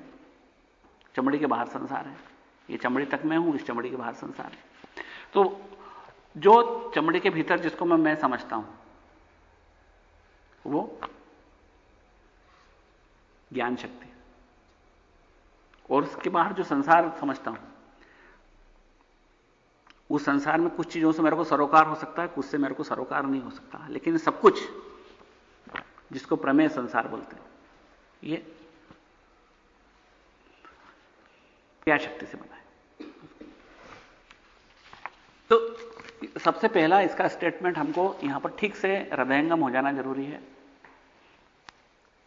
चमड़ी के बाहर संसार है। ये चमड़ी तक मैं हूँ, इस चमड़ी के बाहर संसार है। तो जो चमड़ी के भीतर जिसको मैं मैं समझता हूँ, वो ज्ञान शक्ति और उसके बाहर जो संसार समझता हूँ, उस संसार में कुछ चीज़ों से मेरे को सरोकार हो सकता है, कुछ से मेरे को सरोकार नहीं हो सकता। लेकिन सब कुछ जिसको प्रमेय संसार बोलते हैं, ये क्या शक्ति से बना है। तो सबसे पहला इसका स्टेटमेंट हमको यहाँ पर ठीक से हृदयंगम हो जाना ज़रूरी है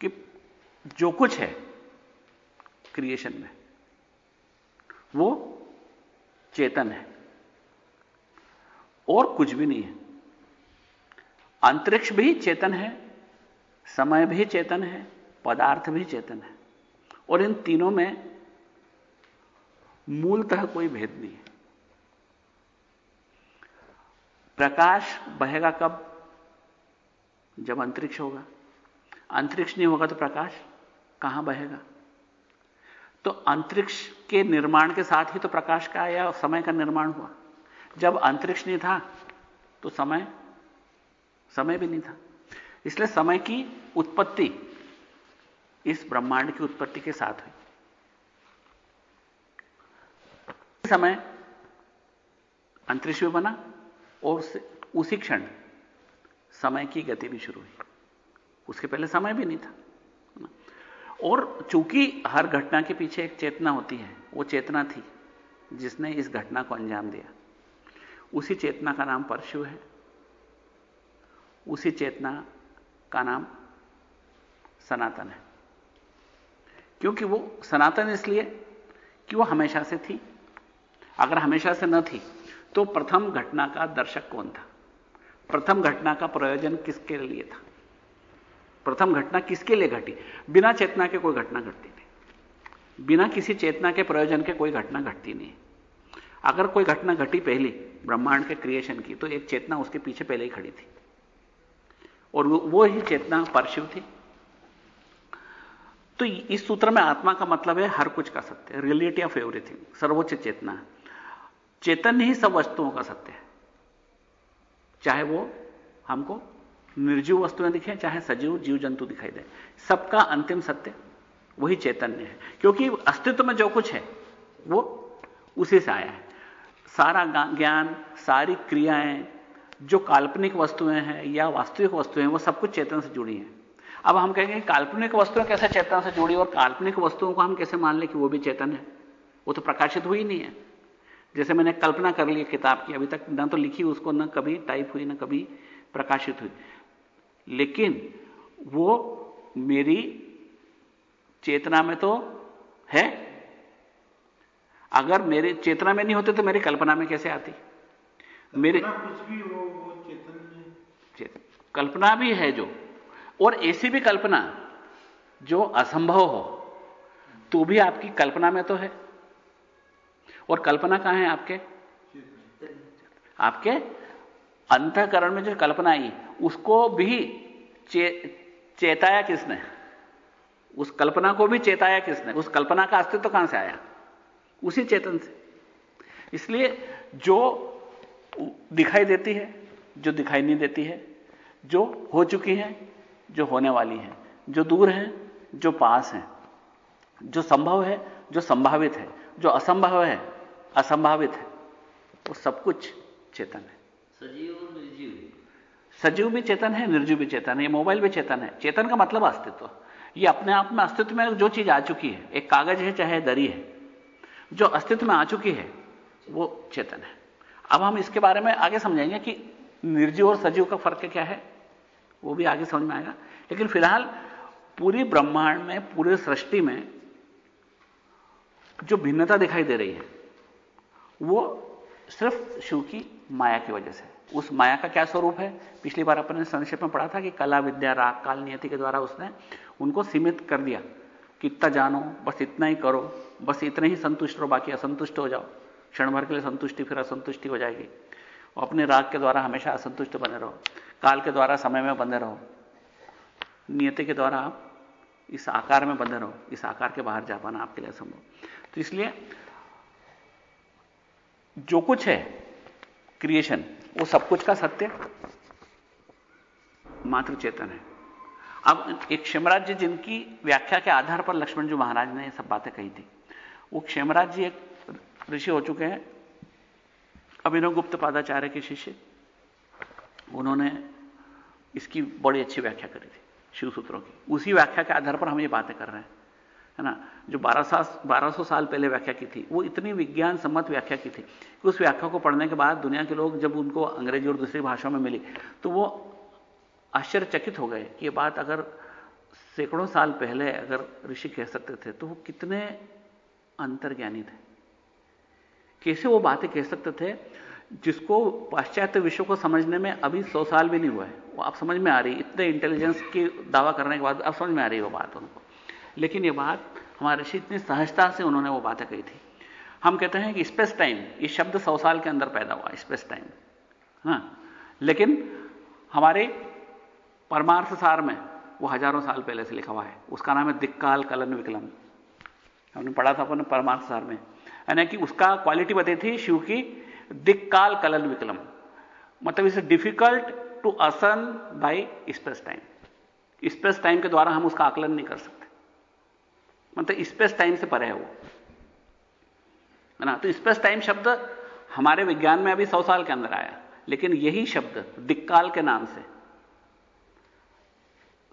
कि जो कुछ है क्रिएशन में, वो चेतन है और कुछ भी नहीं है। अंतरिक्ष भी चेतन है, समय भी चेतन है, पदार्थ भी चेतन है और इन तीनों में मूलतः कोई भेद नहीं है। प्रकाश बहेगा कब? जब अंतरिक्ष होगा। अंतरिक्ष नहीं होगा तो प्रकाश कहाँ बहेगा? तो अंतरिक्ष के निर्माण के साथ ही तो प्रकाश का या समय का निर्माण हुआ। जब अंतरिक्ष नहीं था तो समय समय भी नहीं था। इसलिए समय की उत्पत्ति इस ब्रह्मांड की उत्पत्ति के साथ हुई। समय अंतरिक्ष भी बना और उसी क्षण समय की गति भी शुरू हुई। उसके पहले समय भी नहीं था और चूँकि हर घटना के पीछे एक चेतना होती है, वो चेतना थी जिसने इस घटना को अंजाम दिया। उसी चेतना का नाम परशु है। उसी चेतना का नाम सनातन है। क्योंकि वो सनातन इसलिए कि वो हमेशा से थी अगर हमेशा से न थी तो प्रथम घटना का दर्शक कौन था? प्रथम घटना का प्रयोजन किसके लिए था? प्रथम घटना किसके लिए घटी? बिना चेतना के कोई घटना घटती नहीं। बिना किसी चेतना के प्रयोजन के कोई घटना घटती नहीं। अगर कोई घटना घटी पहली, ब्रह्मांड के क्रिएशन की तो एक चेतना उसके पीछे पहले ही खड़ी थी। और वो ही चेतना परशिव थी। तो इस सूत्र में आत्मा का मतलब है हर कुछ का सत्य रियलिटी ऑफ़ एवरीथिंग सर्वोच्च चेतना। चेतन ही सब वस्तुओं का सत्य है। चाहे वो हमको निर्जीव वस्तुएँ दिखे, चाहे सजीव जीव जंतु दिखाई दे, सबका अंतिम सत्य वही चैतन्य है। क्योंकि अस्तित्व में जो कुछ है, वो उसी से आया है। सारा ज्ञान, सारी क्रियाएँ, जो काल्पनिक वस्तुएँ हैं या वास्तविक वस्तुएँ हैं, वो सब कुछ चेतन से जुड़ी हैं। अब हम कहेंगे काल्पनिक वस्तुएँ कैसे चेतन से जुड़ी और काल्पनिक वस्तुओं को हम कैसे मान लें कि वो भी चेतन है? वो तो प्रकाशित हुई नहीं है। जैसे मैंने कल्पना कर ली किताब की अभी तक ना तो लिखी उसको ना कभी टाइप हुई ना कभी प्रकाशित हुई। लेकिन वो मेरी चेतना में तो है। अगर मेरे चेतना में नहीं होते तो मेरी कल्पना में कैसे आती? मेरे कुछ भी हो वो चेतन में। कल्पना भी है जो। और ऐसी भी कल्पना जो असंभव हो तो भी आपकी कल्पना में तो है। और कल्पना कहाँ है आपके? आपके अंतकरण में जो कल्पना आई उसको भी चे, चेताया किसने? उस कल्पना को भी चेताया किसने? उस कल्पना का अस्तित्व कहाँ से आया? उसी चेतन से। इसलिए जो दिखाई देती है जो दिखाई नहीं देती है जो हो चुकी है जो होने वाली है जो दूर है जो पास है जो संभव है जो संभावित है जो असंभव है असंभावित है वो सब कुछ चेतन है। सजीव और निर्जीव। सजीव भी चेतन है निर्जीव भी चेतन है ये मोबाइल भी चेतन है। चेतन का मतलब अस्तित्व। ये अपने आप में अस्तित्व में जो चीज़ आ चुकी है एक कागज़ है चाहे दरी है जो अस्तित्व में आ चुकी है वो चेतन है। अब हम इसके बारे में आगे समझेंगे कि निर्जीव और सजीव का फ़र्क क्या है वो भी आगे समझ में आएगा। लेकिन फ़िलहाल पूरी ब्रह्मांड में पूरे सृष्टि में जो भिन्नता दिखाई दे रही है, वो सिर्फ़ शिव की माया की वजह से। उस माया का क्या स्वरूप है? पिछली बार अपन संक्षेप में पढ़ा था कि कला, विद्या, राग, काल, नियति के द्वारा उसने उनको सीमित कर दिया कि इतना जानो, बस इतना ही करो, बस इतने ही संतुष्ट रहो, बाकी असंतुष्ट हो जाओ। क्षण भर के लिए संतुष्टि, फिर असंतुष्टि हो जाएगी। और अपने राग के द्वारा हमेशा असंतुष्ट बने रहो। काल के द्वारा समय में बंधे रहो। नियति के द्वारा आप इस आकार में बंधे रहो। इस आकार के बाहर जा पाना आपके लिए संभव तो इसलिए जो कुछ है क्रिएशन वो सब कुछ का सत्य मात्र चेतन है। अब एक क्षेमराज जी जिनकी व्याख्या के आधार पर लक्ष्मण जी महाराज ने ये सब बातें कही थी, वो क्षेमराज जी एक ऋषि हो चुके हैं, अभिनव गुप्त पादाचार्य के शिष्य। उन्होंने इसकी बड़ी अच्छी व्याख्या करी थी, शिव सूत्रों की। उसी व्याख्या के आधार पर हम ये बातें कर रहे हैं। है ना, जो 1200 1200 साल पहले व्याख्या की थी, वो इतनी विज्ञान सम्मत व्याख्या की थी कि उस व्याख्या को पढ़ने के बाद दुनिया के लोग जब उनको अंग्रेज़ी और दूसरी भाषाओं में मिली तो वो आश्चर्यचकित हो गए कि ये बात अगर सैकड़ों साल पहले अगर ऋषि कह सकते थे तो वो कितने अंतर्ज्ञानी थे। कैसे वो बातें कह सकते थे जिसको पाश्चात्य विश्व को समझने में अभी सौ साल भी नहीं हुआ है? वो आप समझ में आ रही, इतने इंटेलिजेंस की दावा करने के बाद अब समझ में आ रही है वो बात उनको। लेकिन ये बात हमारे ऋषि इतनी सहजता से उन्होंने वो बातें कही थी। हम कहते हैं कि स्पेस टाइम ये शब्द सौ साल के अंदर पैदा हुआ स्पेस टाइम हाँ। लेकिन हमारे परमार्थ सार में वो हज़ारों साल पहले से लिखा हुआ है। उसका नाम है दिक्काल कलन विकलम। हमने पढ़ा था अपने परमार्थ सार में। यानी कि उसका क्वालिटी बताई थी शिव की, दिक्काल कलन विकलम। मतलब इसे डिफ़िकल्ट टू असन by space time space time के द्वारा हम उसका आकलन नहीं कर सकते। मतलब स्पेस टाइम से परे है वो। है ना? तो स्पेस टाइम शब्द हमारे विज्ञान में अभी सौ साल के अंदर आया। लेकिन यही शब्द दिक्काल के नाम से,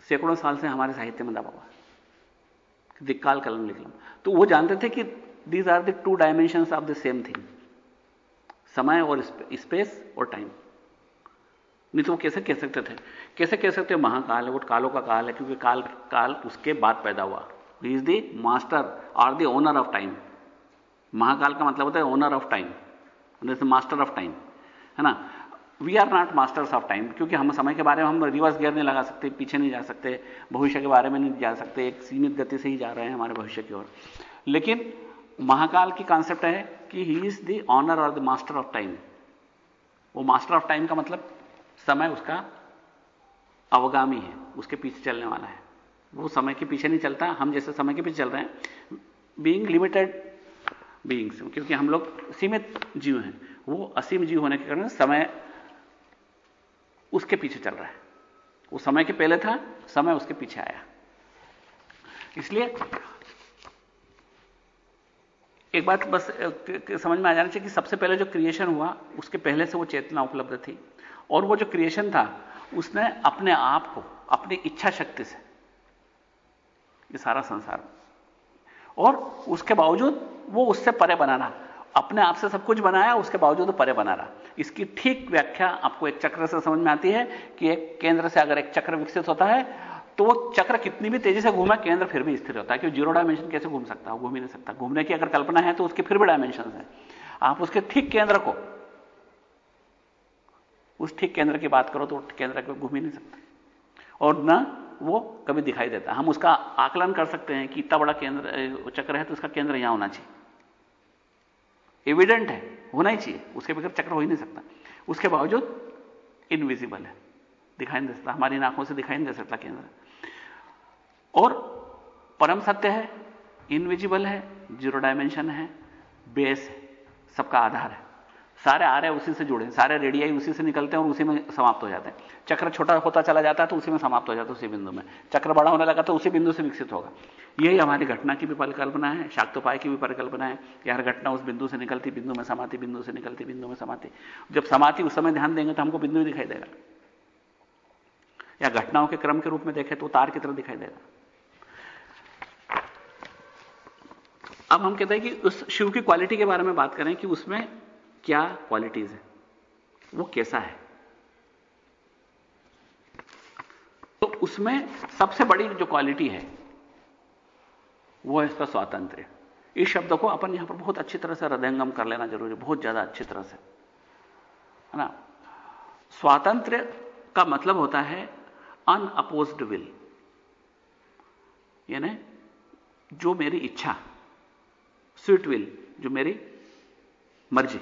सैकड़ों साल से हमारे साहित्य में दबा हुआ दिक्काल कलम लिखलम तो वो जानते थे कि these are the two dimension of the same thing समय और स्पेस और टाइम नहीं तो वो कैसे कह सकते थे? कैसे कह सकते महाकाल है, वो कालों का काल है, क्योंकि काल काल उसके बाद पैदा हुआ। ही इज़ द मास्टर और the owner of time Mahakal का मतलब होता है owner of time master of time है ना we are not masters of time क्योंकि हम समय के बारे में, हम रिवर्स गियर नहीं लगा सकते, पीछे नहीं जा सकते, भविष्य के बारे में नहीं जा सकते, एक सीमित गति से ही जा रहे हैं हमारे भविष्य की ओर। लेकिन महाकाल की कॉन्सेप्ट है कि ही इज़ द ऑनर और द मास्टर ऑफ़ टाइम वो मास्टर ऑफ़ टाइम का मतलब समय उसका अवगामी है, उसके पीछे चलने वाला है। वो समय के पीछे नहीं चलता, हम जैसे समय के पीछे चल रहे हैं बीइंग लिमिटेड बीइंग्स क्योंकि हम लोग सीमित जीव हैं, वो असीम जीव होने के कारण समय उसके पीछे चल रहा है। वो समय के पहले था, समय उसके पीछे आया। इसलिए एक बात बस समझ में आ जाना चाहिए कि सबसे पहले जो क्रिएशन हुआ, उसके पहले से वो चेतना उपलब्ध थी। और वो जो क्रिएशन था, उसने अपने आप को, अपनी इच्छा शक्ति से ये सारा संसार। और उसके बावजूद वो उससे परे बनाना अपने आप से सब कुछ बनाया, उसके बावजूद परे बना रहा। इसकी ठीक व्याख्या आपको एक चक्र से समझ में आती है कि एक केंद्र से अगर एक चक्र विकसित होता है तो वो चक्र कितनी भी तेज़ी से घूमे, केंद्र फिर भी स्थिर होता है, क्योंकि ज़ीरो डायमेंशन कैसे घूम सकता है? घूम ही नहीं सकता। घूमने की अगर कल्पना है तो उसके फिर भी डायमेंशन है। आप उसके ठीक केंद्र को, उस ठीक केंद्र की बात करो तो केंद्र को घूम ही नहीं सकता। और ना वो कभी दिखाई देता। हम उसका आकलन कर सकते हैं कि इतना बड़ा केंद्र चक्र है तो उसका केंद्र यहाँ होना चाहिए। एविडेंट है, होना ही चाहिए। उसके बगैर चक्र हो ही नहीं सकता। उसके बावजूद इनविजिबल है। दिखाई नहीं दे सकता। हमारी आँखों से दिखाई नहीं दे सकता केंद्र। और परम सत्य है इनविजिबल है ज़ीरो डायमेंशन है बेस है, सबका आधार है। सारे आ रहे उसी से जुड़े सारे रेडियाई उसी से निकलते हैं और उसी में समाप्त हो जाते हैं। चक्र छोटा होता चला जाता है तो उसी में समाप्त हो जाता है, उसी बिंदु में। चक्र बड़ा होने लगा तो उसी बिंदु से विकसित होगा। यही हमारी घटना की भी परिकल्पना है, शाक्तोपाय की भी परिकल्पना है कि हर घटना उस बिंदु से निकलती, बिंदु में समाती बिंदु से निकलती, बिंदु में समाती जब समाती उस समय ध्यान देंगे तो हमको बिंदु ही दिखाई देगा। या घटनाओं के क्रम के रूप में देखें तो तार की तरह दिखाई देगा। अब हम कहते हैं कि उस शिव की क्वालिटी के बारे में बात करें कि उसमें क्या क्वालिटीज है? वो कैसा है? तो उसमें सबसे बड़ी जो क्वालिटी है, वो है इसका स्वातंत्र इस शब्द को अपन यहाँ पर बहुत अच्छी तरह से हृदयंगम कर लेना ज़रूरी है, बहुत ज़्यादा अच्छी तरह से। है ना? स्वातंत्र का मतलब होता है अन अनअपोज्ड विल यानी जो मेरी इच्छा स्वीट विल जो मेरी मर्ज़ी।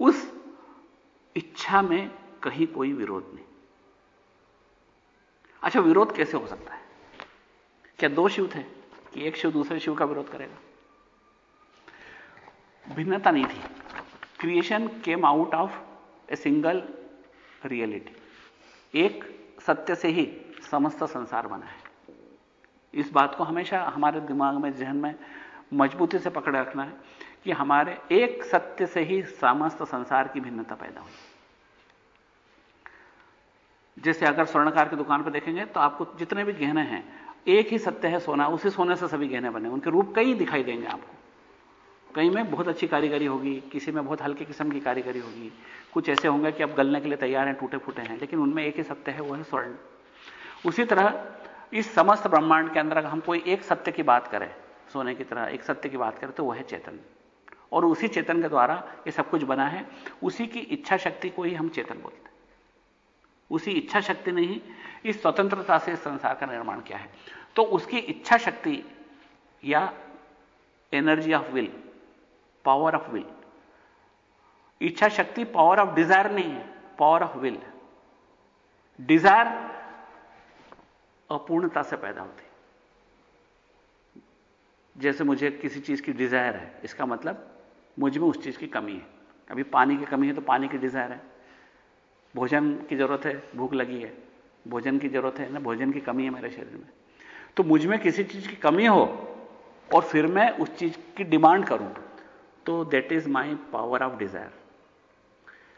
उस इच्छा में कहीं कोई विरोध नहीं। अच्छा विरोध कैसे हो सकता है? क्या दो शिव थे कि एक शिव दूसरे शिव का विरोध करेगा? भिन्नता नहीं थी। Creation came out of a single reality एक सत्य से ही समस्त संसार बना है। इस बात को हमेशा हमारे दिमाग में, जहन में मजबूती से पकड़े रखना है। कि हमारे एक सत्य से ही समस्त संसार की भिन्नता पैदा हुई। जैसे अगर स्वर्णकार की दुकान पर देखेंगे तो आपको जितने भी गहने हैं, एक ही सत्य है सोना, उसी सोने से सभी गहने बने। उनके रूप कई दिखाई देंगे आपको। कहीं में बहुत अच्छी कारीगरी होगी, किसी में बहुत हल्के किस्म की कारीगरी होगी। कुछ ऐसे होंगे कि अब गलने के लिए तैयार हैं टूटे फूटे हैं, लेकिन उनमें एक ही सत्य है, वो है स्वर्ण। उसी तरह इस समस्त ब्रह्मांड के अंदर अगर हम कोई एक सत्य की बात करें, सोने की तरह एक सत्य की बात करें तो वह है चेतन और उसी चेतन के द्वारा ये सब कुछ बना है। उसी की इच्छा शक्ति को ही हम चेतन बोलते हैं। उसी इच्छा शक्ति ने ही इस स्वतंत्रता से संसार का निर्माण किया है। तो उसकी इच्छा शक्ति या energy of will power of will इच्छा शक्ति पावर ऑफ़ डिज़ायर नहीं है पावर ऑफ़ विल डिज़ायर अपूर्णता से पैदा होती है। जैसे मुझे किसी चीज़ की डिज़ायर है, इसका मतलब मुझमें उस चीज़ की कमी है। अभी पानी की कमी है तो पानी की डिज़ायर है। भोजन की ज़रूरत है, भूख लगी है। भोजन की ज़रूरत है ना, भोजन की कमी है मेरे शरीर में। तो मुझमें किसी चीज़ की कमी हो और फिर मैं उस चीज़ की डिमांड करूँ तो that is my power of desire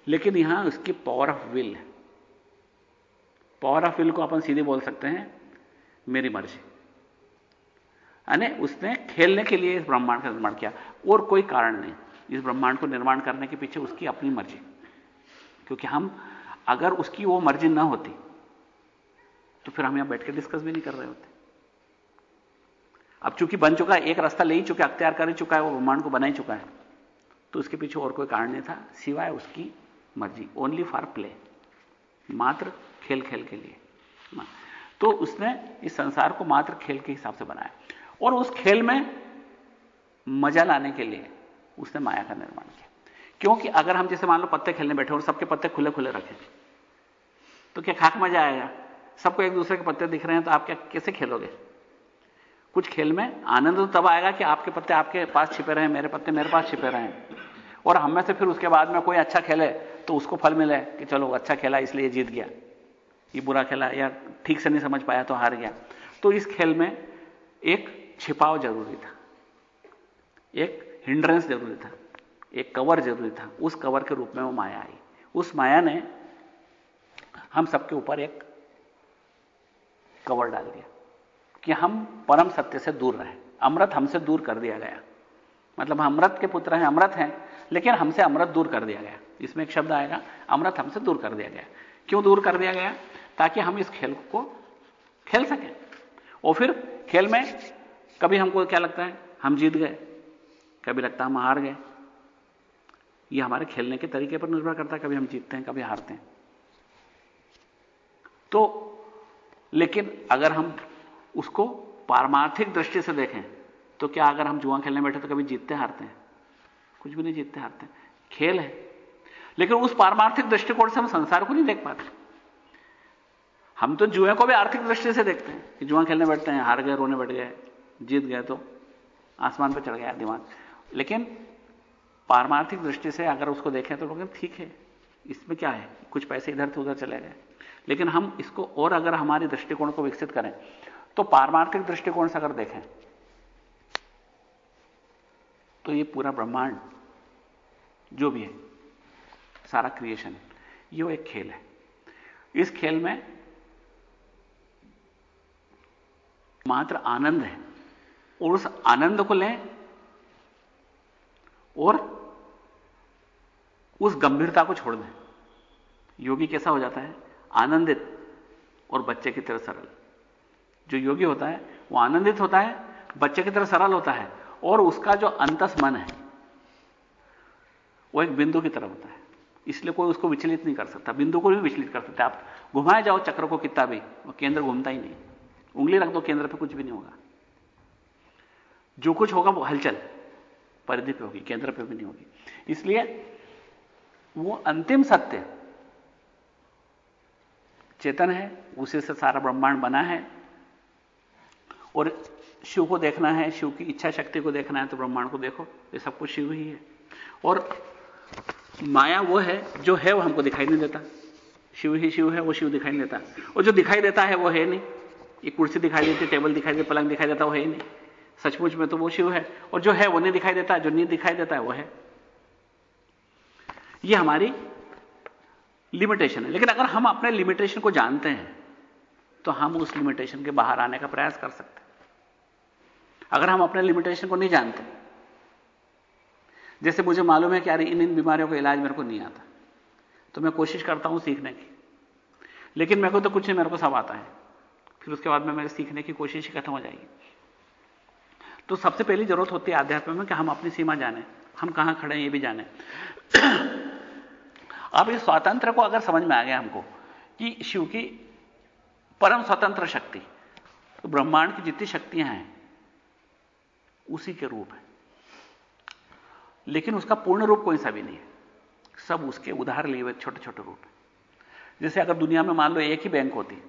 लेकिन यहाँ उसकी पावर ऑफ़ विल है। पावर ऑफ़ विल को अपन सीधे बोल सकते हैं, मेरी मर्ज़ी। यानी उसने खेलने के लिए इस ब्रह्मांड का निर्माण किया, और कोई कारण नहीं। इस ब्रह्मांड को निर्माण करने के पीछे उसकी अपनी मर्ज़ी। क्योंकि हम, अगर उसकी वो मर्ज़ी ना होती तो फिर हम यहाँ बैठ के डिस्कस भी नहीं कर रहे होते। अब चूँकि बन चुका है, एक रास्ता ले ही चुका है, अख्तियार कर ही चुका है, वो ब्रह्मांड को बना ही चुका है तो उसके पीछे और कोई कारण नहीं था, सिवाय उसकी मर्ज़ी ओनली फॉर प्ले मात्र खेल खेल के लिए। तो उसने इस संसार को मात्र खेल के हिसाब से बनाया। और उस खेल में मज़ा लाने के लिए उसने माया का निर्माण किया। क्योंकि अगर हम जैसे मान लो पत्ते खेलने बैठे और सबके पत्ते खुले खुले रखें तो क्या खाक मज़ा आएगा? सबको एक दूसरे के पत्ते दिख रहे हैं तो आप क्या कैसे खेलोगे? कुछ खेल में आनंद तो तब आएगा कि आपके पत्ते आपके पास छिपे रहे, मेरे पत्ते मेरे पास छिपे रहे। और हम में से फिर उसके बाद में कोई अच्छा खेले तो उसको फल मिले कि चलो अच्छा खेला, इसलिए जीत गया। ये बुरा खेला, या ठीक से नहीं समझ पाया तो हार गया। तो इस खेल में एक छिपाव ज़रूरी था। एक हिंड्रेंस ज़रूरी था, एक कवर ज़रूरी था, उस कवर के रूप में वो माया आई। उस माया ने हम सबके ऊपर एक कवर डाल दिया कि हम परम सत्य से दूर रहे। अमृत हमसे दूर कर दिया गया। मतलब अमृत के पुत्र हैं, अमृत हैं, लेकिन हमसे अमृत दूर कर दिया गया। इसमें एक शब्द आएगा, अमृत हमसे दूर कर दिया गया। क्यों दूर कर दिया गया? ताकि हम इस खेल को खेल सकें। और फिर खेल में कभी हमको क्या लगता है? हम जीत गए। कभी लगता हम हार गए। ये हमारे खेलने के तरीके पर निर्भर करता है, कभी हम जीतते हैं, कभी हारते हैं। तो लेकिन अगर हम उसको पारमार्थिक दृष्टि से देखें तो क्या अगर हम जुआ खेलने बैठे तो कभी जीतते हारते हैं? कुछ भी नहीं जीतते हारते हैं। खेल है। लेकिन उस पारमार्थिक दृष्टिकोण से हम संसार को नहीं देख पाते। हम तो जुए को भी आर्थिक दृष्टि से देखते हैं कि जुआ खेलने बैठते हैं, हार गए, रोने बैठ गए, जीत गए तो आसमान पर चढ़ गया दिमाग लेकिन पारमार्थिक दृष्टि से अगर उसको देखें तो लोग ठीक है, इसमें क्या है? कुछ पैसे इधर से उधर चले गए। लेकिन हम इसको और अगर हमारे दृष्टिकोण को विकसित करें तो पारमार्थिक दृष्टिकोण से अगर देखें तो ये पूरा ब्रह्मांड, जो भी है, सारा क्रिएशन ये वो एक खेल है। इस खेल में मात्र आनंद है और उस आनंद को लें और उस गंभीरता को छोड़ दें। योगी कैसा हो जाता है? आनंदित और बच्चे की तरह सरल। जो योगी होता है, वो आनंदित होता है, बच्चे की तरह सरल होता है और उसका जो अंतस मन है, वो एक बिंदु की तरह होता है। इसलिए कोई उसको विचलित नहीं कर सकता। बिंदु को भी विचलित कर सकता आप घुमाए जाओ चक्र को कितना भी, वो केंद्र घूमता ही नहीं। उंगली रख दो, केंद्र पे कुछ भी नहीं होगा। जो कुछ होगा वो हलचल। परिधि पे होगी, केंद्र पे भी नहीं होगी। इसलिए वो अंतिम सत्य चेतन है, उसी से सारा ब्रह्मांड बना है। और शिव को देखना है, शिव की इच्छा शक्ति को देखना है तो ब्रह्मांड को देखो, ये सब कुछ शिव ही है। और माया वो है, जो है वो हमको दिखाई नहीं देता। शिव ही शिव है, वो शिव दिखाई नहीं देता। और जो दिखाई देता है, वो है नहीं। ये कुर्सी दिखाई देती, टेबल दिखाई देती, पलंग दिखाई देता, वो है नहीं। सचमुच में तो वो शिव है। और जो है, वो नहीं दिखाई देता, जो नहीं दिखाई देता है, वो है। ये हमारी लिमिटेशन है। लेकिन अगर हम अपने लिमिटेशन को जानते हैं तो हम उस लिमिटेशन के बाहर आने का प्रयास कर सकते हैं। अगर हम अपने लिमिटेशन को नहीं जानते, जैसे मुझे मालूम है कि यार इन इन बीमारियों का इलाज मेरे को नहीं आता तो मैं कोशिश करता हूँ सीखने की। लेकिन मेरे को तो कुछ नहीं, मेरे को सब आता है। फिर उसके बाद में मेरे सीखने की कोशिश ही खत्म हो जाएगी। तो सबसे पहली ज़रूरत होती है आध्यात्म में कि हम अपनी सीमा जाने। हम कहाँ खड़े हैं, ये भी जाने। अब इस स्वातंत्र को अगर समझ में आ गया हमको कि शिव की परम स्वतंत्र शक्ति तो ब्रह्मांड की जितनी शक्तियाँ हैं, उसी के रूप है। लेकिन उसका पूर्ण रूप कोई सा भी नहीं है। सब उसके उधार लिए हुए छोटे छोटे रूप है। जैसे अगर दुनिया में मान लो एक ही बैंक होती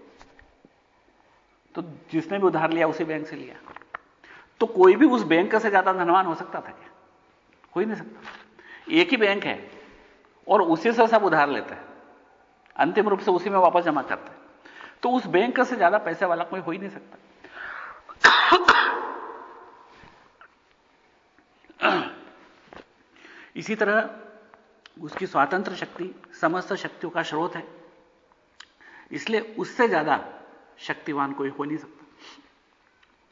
तो जिसने भी उधार लिया, उसी बैंक से लिया। तो कोई भी उस बैंक से ज़्यादा धनवान हो सकता था क्या? हो ही नहीं सकता। एक ही बैंक है, और उसी से सब उधार लेते हैं। अंतिम रूप से उसी में वापस जमा करते हैं। तो उस बैंक से ज़्यादा पैसे वाला कोई हो ही नहीं सकता। इसी तरह उसकी स्वतंत्र शक्ति, समस्त शक्तियों का स्रोत है। इसलिए उससे ज़्यादा शक्तिवान कोई हो नहीं सकता।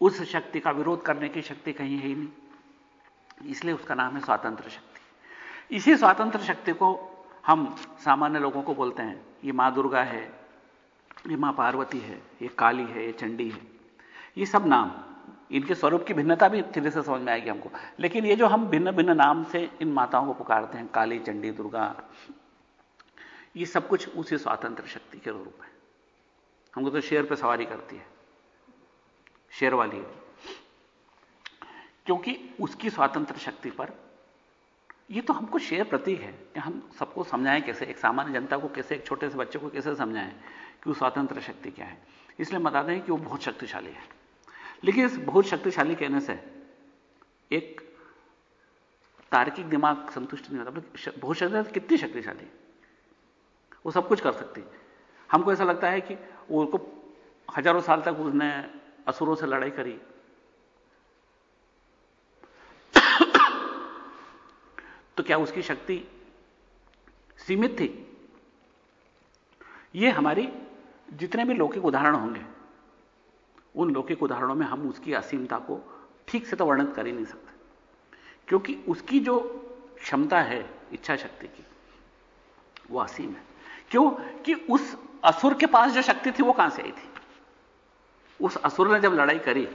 उस शक्ति का विरोध करने की शक्ति कहीं है ही नहीं। इसलिए उसका नाम है स्वातंत्र शक्ति। इसी स्वातंत्र शक्ति को हम सामान्य लोगों को बोलते हैं, ये माँ दुर्गा है, ये माँ पार्वती है, ये काली है, ये चंडी है। ये सब नाम, इनके स्वरूप की भिन्नता भी धीरे से समझ में आएगी हमको। लेकिन ये जो हम भिन्न भिन्न नाम से इन माताओं को पुकारते हैं, काली, चंडी, दुर्गा, ये सब कुछ उसी स्वातंत्र शक्ति के रूप है हमको तो शेर पर सवारी करती है। शेर वाली है। क्योंकि उसकी स्वतंत्र शक्ति पर ये तो हमको शेर प्रतीक है कि हम सबको समझाएँ कैसे, एक सामान्य जनता को कैसे, एक छोटे से बच्चे को कैसे समझाएँ कि वो स्वतंत्र शक्ति क्या है। इसलिए बता दें कि वो बहुत शक्तिशाली है। लेकिन इस बहुत शक्तिशाली कहने से एक तार्किक दिमाग संतुष्ट नहीं होता बहुत शक्तिशाली, कितनी शक्तिशाली। वो सब कुछ कर सकती हमको ऐसा लगता है कि उसको हज़ारों साल तक उसने असुरों से लड़ाई करी। तो क्या उसकी शक्ति सीमित थी? ये हमारी जितने भी लौकिक उदाहरण होंगे, उन लौकिक उदाहरणों में हम उसकी असीमता को ठीक से तो वर्णन कर ही नहीं सकते। क्योंकि उसकी जो क्षमता है, इच्छा शक्ति की, वो असीम है। क्यों? कि उस असुर के पास जो शक्ति थी, वो कहाँ से आई थी? उस असुर ने जब लड़ाई करी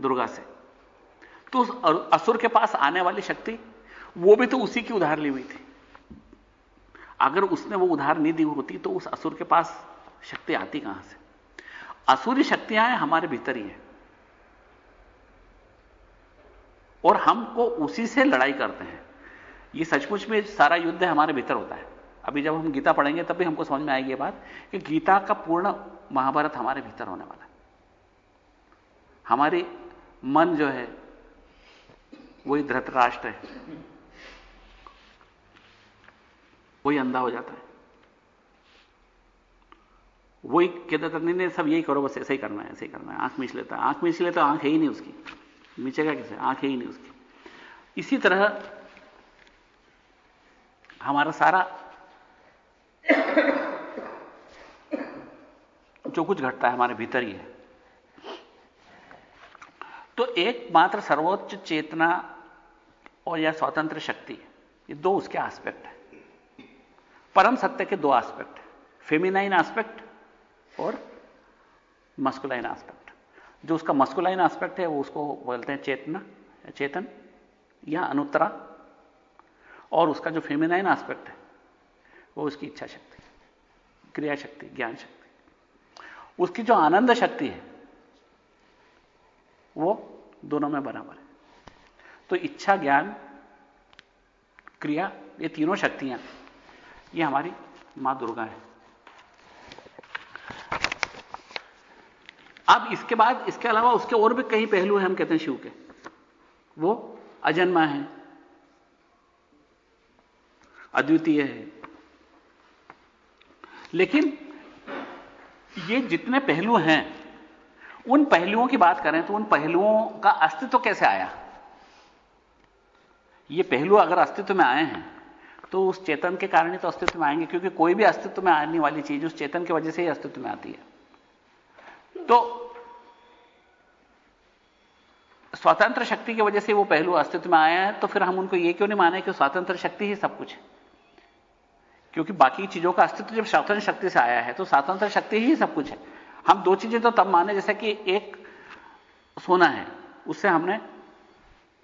दुर्गा से तो उस असुर के पास आने वाली शक्ति, वो भी तो उसी की उधार ली हुई थी। अगर उसने वो उधार नहीं दी होती तो उस असुर के पास शक्ति आती कहाँ से? असुरी शक्तियाँ हमारे भीतर ही है। और हमको उसी से लड़ाई करते हैं। ये सचमुच में सारा युद्ध हमारे भीतर होता है। अभी जब हम गीता पढ़ेंगे, तब भी हमको समझ में आएगी बात कि गीता का पूर्ण महाभारत हमारे भीतर होने वाला है। हमारी मन जो है, वही धृतराष्ट्र है। वही अंधा हो जाता है। वही नहीं नहीं सब यही करो, बस ऐसे ही करना है, ऐसे ही करना है। आँख मीच लेता है। आँख मीच लेता आँख है ही नहीं उसकी। मीचेगा कैसे? आँख है ही नहीं उसकी। इसी तरह हमारा सारा जो कुछ घटता है हमारे भीतर ही है। तो एकमात्र सर्वोच्च चेतना और यह स्वतंत्र शक्ति, ये दो उसके एस्पेक्ट है। परम सत्य के दो एस्पेक्ट है फेमिनाइन एस्पेक्ट और मस्कुलाइन एस्पेक्ट जो उसका मस्कुलाइन एस्पेक्ट है, वो उसको बोलते हैं चेतना, चेतन या अनुत्तरा। और उसका जो फेमिनाइन एस्पेक्ट है, वो उसकी इच्छा शक्ति, क्रिया शक्ति, ज्ञान शक्ति। उसकी जो आनंद शक्ति है, वो दोनों में बराबर है। तो इच्छा, ज्ञान, क्रिया, ये तीनों शक्तियाँ, ये हमारी माँ दुर्गा है। अब इसके बाद, इसके अलावा उसके और भी कई पहलू हैं, हम कहते हैं शिव के। वो अजन्मा है, अद्वितीय है। लेकिन ये जितने पहलू हैं उन पहलुओं की बात करें तो उन पहलुओं का अस्तित्व कैसे आया? ये पहलू अगर अस्तित्व में आए हैं तो उस चेतन के कारण ही तो अस्तित्व में आएँगे, क्योंकि कोई भी अस्तित्व में आने वाली चीज़ उस चेतन की वजह से ही अस्तित्व में आती है। तो स्वतंत्र शक्ति की वजह से वो पहलू अस्तित्व में आया है तो फिर हम उनको ये क्यों नहीं माने कि स्वतंत्र शक्ति ही सब कुछ है? क्योंकि बाकी चीज़ों का अस्तित्व जब स्वतंत्र शक्ति से आया है तो स्वतंत्र शक्ति ही सब कुछ है। हम दो चीज़ें तो तब माने, जैसे कि एक सोना है, उससे हमने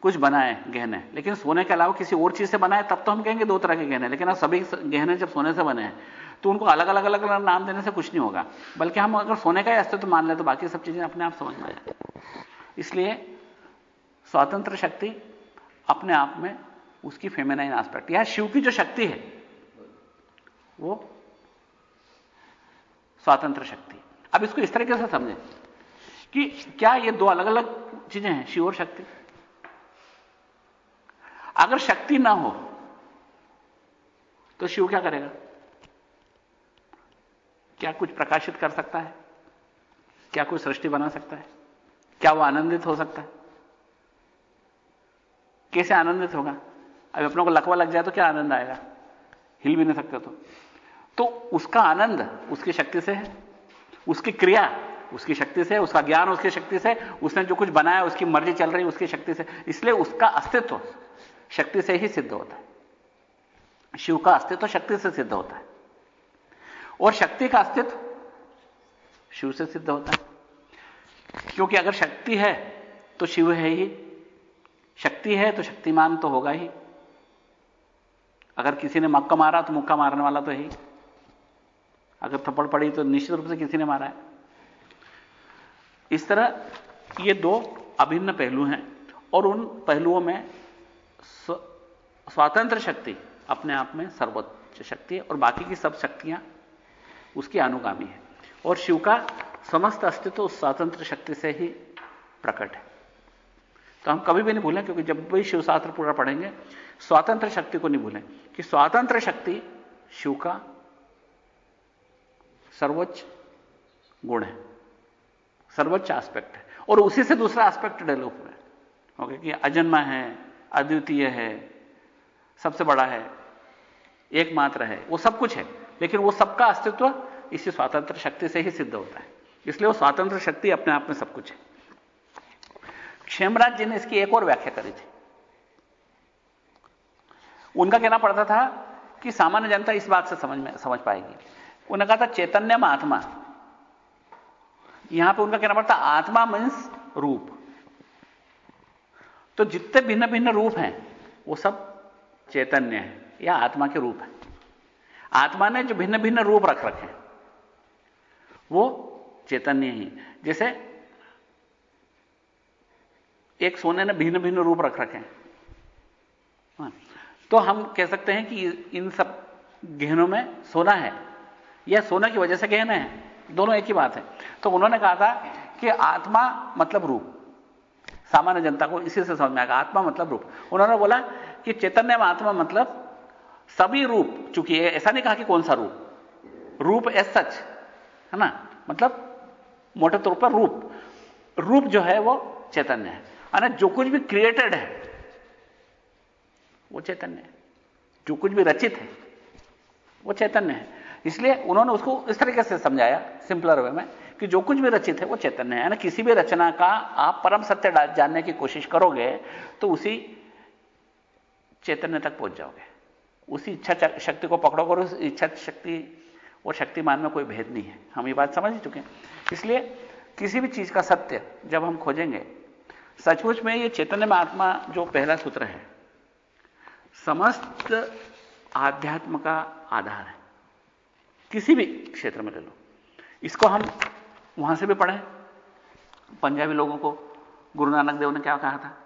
कुछ बनाए गहने, लेकिन सोने के अलावा किसी और चीज़ से बनाए, तब तो हम कहेंगे दो तरह के गहने, लेकिन अब सभी गहने जब सोने से बने हैं तो उनको अलग अलग अलग अलग नाम देने से कुछ नहीं होगा। बल्कि हम अगर सोने का ही अस्तित्व मान ले तो बाकी सब चीज़ें अपने आप समझ में आ जाए इसलिए स्वतंत्र शक्ति अपने आप में उसकी फेमेनाइन आस्पेक्ट या शिव की जो शक्ति है, वो स्वतंत्र शक्ति। अब इसको इस तरीके से समझें कि क्या ये दो अलग अलग चीज़ें हैं, शिव और शक्ति? अगर शक्ति ना हो तो शिव क्या करेगा? क्या कुछ प्रकाशित कर सकता है? क्या कोई सृष्टि बना सकता है? क्या वो आनंदित हो सकता है? कैसे आनंदित होगा? अब अपनों को लकवा लग जाए तो क्या आनंद आएगा? हिल भी नहीं सकते तो। तो उसका आनंद उसकी शक्ति से है। उसकी क्रिया, उसकी शक्ति से, उसका ज्ञान उसकी शक्ति से, उसने जो कुछ बनाया, उसकी मर्ज़ी चल रही, उसकी शक्ति से। इसलिए उसका अस्तित्व शक्ति से ही सिद्ध होता है। शिव का अस्तित्व शक्ति से सिद्ध होता है। और शक्ति का अस्तित्व शिव से सिद्ध होता है। क्योंकि अगर शक्ति है तो शिव है ही। शक्ति है तो शक्तिमान तो होगा ही। अगर किसी ने मक्का मारा तो मुक्का मारने वाला तो है ही। अगर थप्पड़ पड़ी तो निश्चित रूप से किसी ने मारा है। इस तरह ये दो अभिन्न पहलू हैं और उन पहलुओं में स्वतंत्र शक्ति अपने आप में सर्वोच्च शक्ति है और बाकी की सब शक्तियाँ उसकी अनुगामी है। और शिव का समस्त अस्तित्व उस स्वतंत्र शक्ति से ही प्रकट है। तो हम कभी भी नहीं भूलें, क्योंकि जब भी शिव शास्त्र पूरा पढ़ेंगे, स्वतंत्र शक्ति को नहीं भूलें, कि स्वतंत्र शक्ति शिव का सर्वोच्च गुण है, सर्वोच्च एस्पेक्ट है, और उसी से दूसरा एस्पेक्ट डेवलप हुआ है। ओके कि अजन्मा है, अद्वितीय है, सबसे बड़ा है, एकमात्र है, वो सब कुछ है, लेकिन वो सबका अस्तित्व इसी स्वतंत्र शक्ति से ही सिद्ध होता है। इसलिए वो स्वतंत्र शक्ति अपने आप में सब कुछ है। क्षेमराज जी ने इसकी एक और व्याख्या करी थी। उनका कहना पड़ता था कि सामान्य जनता इस बात से समझ में, समझ पाएगी। उन्होंने कहा था चैतन्य आत्मा। यहाँ पे उनका कहना पड़ता आत्मा मीन्स रूप। तो जितने भिन्न भिन्न रूप हैं वो सब चैतन्य है या आत्मा के रूप है। आत्मा ने जो भिन्न भिन्न रूप रख रखे वो चैतन्य ही। जैसे एक सोने ने भिन्न भिन्न रूप रख रखे हैं। हाँ, तो हम कह सकते हैं कि इन सब गहनों में सोना है। यह सोना की वजह से गहने हैं? दोनों एक ही बात है। तो उन्होंने कहा था कि आत्मा मतलब रूप। सामान्य जनता को इसी से समझ में आएगा आत्मा मतलब रूप। उन्होंने बोला कि चैतन्य आत्मा मतलब सभी रूप, चूँकि ऐसा नहीं कहा कि कौन सा रूप। रूप एस सच है ना? मतलब मोटे तौर पर रूप। रूप जो है वो चैतन्य है। अरे जो कुछ भी क्रिएटेड है, वो चैतन्य है। जो कुछ भी रचित है, वो चैतन्य है। इसलिए उन्होंने उसको इस तरीके से समझाया सिंपलर वे में, कि जो कुछ भी रचित है वो चैतन्य है। ना किसी भी रचना का आप परम सत्य जानने की कोशिश करोगे तो उसी चैतन्य तक पहुँच जाओगे। उसी इच्छा शक्ति को पकड़ोगे और उस इच्छा शक्ति और शक्तिमान में कोई भेद नहीं है। हम ये बात समझ ही चुके हैं। इसलिए किसी भी चीज़ का सत्य जब हम खोजेंगे, सचमुच में ये चैतन्य में आत्मा जो पहला सूत्र है, समस्त आध्यात्म का आधार है। किसी भी क्षेत्र में ले लो। इसको हम वहाँ से भी पढ़े। पंजाबी लोगों को गुरु नानक देव ने क्या कहा था?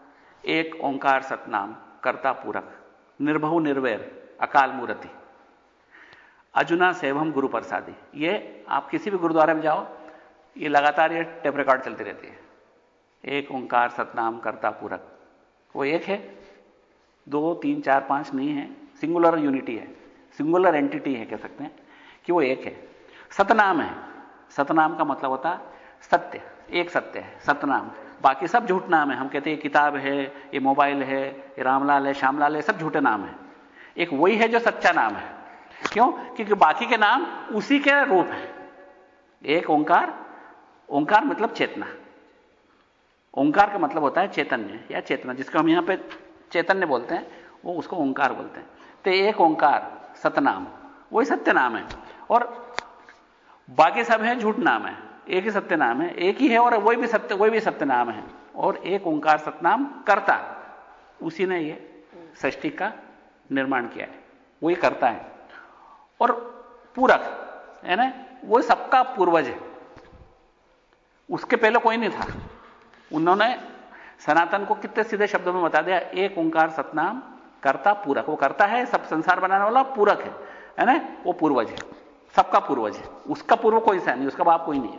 एक ओंकार सतनाम, कर्ता पूरक, निर्भव निर्वैर, अकाल मूर्ति। अजुना सेवम गुरु प्रसादी। ये आप किसी भी गुरुद्वारे में जाओ, ये लगातार ये टेप रिकॉर्ड चलती रहती है। एक ओंकार सतनाम, कर्ता पूरक। वो एक है। दो, तीन, चार, पाँच नहीं है। सिंगुलर यूनिटी है। सिंगुलर एंटिटी है, कह सकते हैं। कि वो एक है। सतनाम है। सतनाम का मतलब होता सत्य। एक सत्य है, सतनाम। बाकी सब झूठ नाम है। हम कहते हैं ये किताब है, ये मोबाइल है, ये रामलाल है, श्यामलाल है, सब झूठे नाम है। एक वही है जो सच्चा नाम है। क्यों? क्योंकि बाकी के नाम उसी के रूप है। एक ओंकार ओंकार मतलब चेतना। ओंकार का मतलब होता है चैतन्य, या चेतना, जिसको हम यहाँ पे चैतन्य बोलते हैं, वो उसको ओंकार बोलते हैं। तो एक ओंकार, सतनाम। वही सत्य नाम है। और बाकी सब है, झूठ नाम है। एक ही सत्य नाम है। एक ही है और वही भी सत्य, वही भी सत्य नाम है। और एक ओंकार सतनाम करता। उसी ने ये सृष्टि का निर्माण किया है। वही करता है। और पूरक, है ना? वो सबका पूर्वज है। उसके पहले कोई नहीं था। उन्होंने सनातन को कितने सीधे शब्दों में बता दिया, एक ओंकार सतनाम करता पूरक। वो करता है, सब संसार बनाने वाला पूरक है। है ना? वो पूर्वज है। सबका पूर्वज है। उसका पूर्व कोई सा नहीं, उसका बाप कोई नहीं है।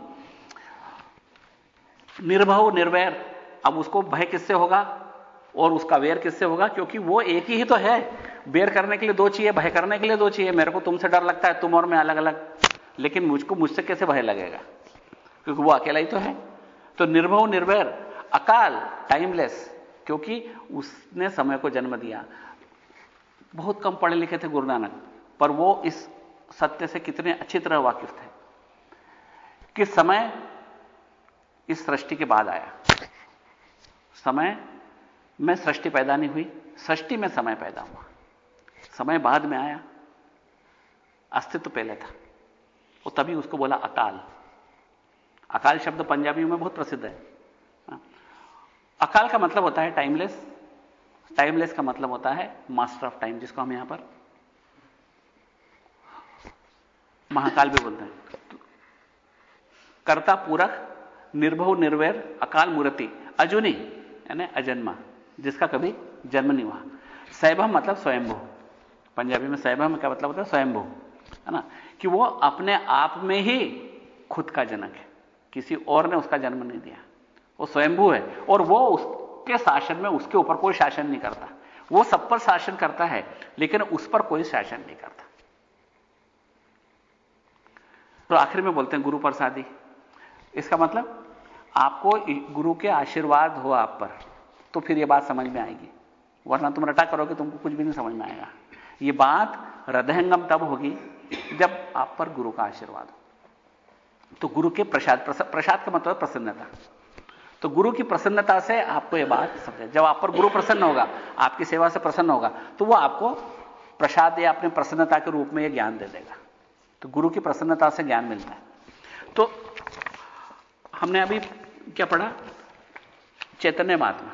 निर्भव, निर्वैर, अब उसको भय किससे होगा? और उसका वेर किससे होगा? क्योंकि वो एक ही तो है। वेर करने के लिए दो चाहिए, भय करने के लिए दो चाहिए। मेरे को तुमसे डर लगता है, तुम और मैं अलग अलग लेकिन मुझको, मुझसे कैसे भय लगेगा? क्योंकि वो अकेला ही तो है। तो निर्भव, निर्वैर, अकाल टाइमलेस क्योंकि उसने समय को जन्म दिया। बहुत कम पढ़े लिखे थे गुरु नानक पर वो इस सत्य से कितने अच्छी तरह वाकिफ थे कि समय इस सृष्टि के बाद आया। समय में सृष्टि पैदा नहीं हुई, सृष्टि में समय पैदा हुआ। समय बाद में आया, अस्तित्व पहले था। वो तभी उसको बोला अकाल। अकाल शब्द पंजाबी में बहुत प्रसिद्ध है। हाँ। अकाल का मतलब होता है टाइमलेस टाइमलेस का मतलब होता है मास्टर ऑफ़ टाइम जिसको हम यहाँ पर महाकाल भी बोलते हैं। कर्ता पूरक, निर्भव, निर्वैर, अकाल मूर्ति, अजुनी, यानी अजन्मा, जिसका कभी जन्म नहीं हुआ। सैभम मतलब स्वयंभू। पंजाबी में सैभम का मतलब होता है स्वयंभू, है ना? कि वो अपने आप में ही खुद का जनक है। किसी और ने उसका जन्म नहीं दिया। वो स्वयंभू है, और वो उसके शासन में, उसके ऊपर कोई शासन नहीं करता। वो सब पर शासन करता है, लेकिन उस पर कोई शासन नहीं करता। तो आखिर में बोलते हैं, गुरु प्रसादी इसका मतलब आपको गुरु के आशीर्वाद हो आप पर तो फिर यह बात समझ में आएगी। वरना तुम रटा करोगे, तुमको कुछ भी नहीं समझ में आएगा। यह बात हृदयंगम तब होगी जब आप पर गुरु का आशीर्वाद हो। तो गुरु के प्रसाद प्रसाद का मतलब प्रसन्नता। तो गुरु की प्रसन्नता से आपको यह बात समझे। जब आप पर गुरु प्रसन्न होगा, आपकी सेवा से प्रसन्न होगा तो वो आपको प्रसाद या अपने प्रसन्नता के रूप में यह ज्ञान दे देगा। तो गुरु की प्रसन्नता से ज्ञान मिलता है। तो हमने अभी क्या पढ़ा? चैतन्य महात्मा।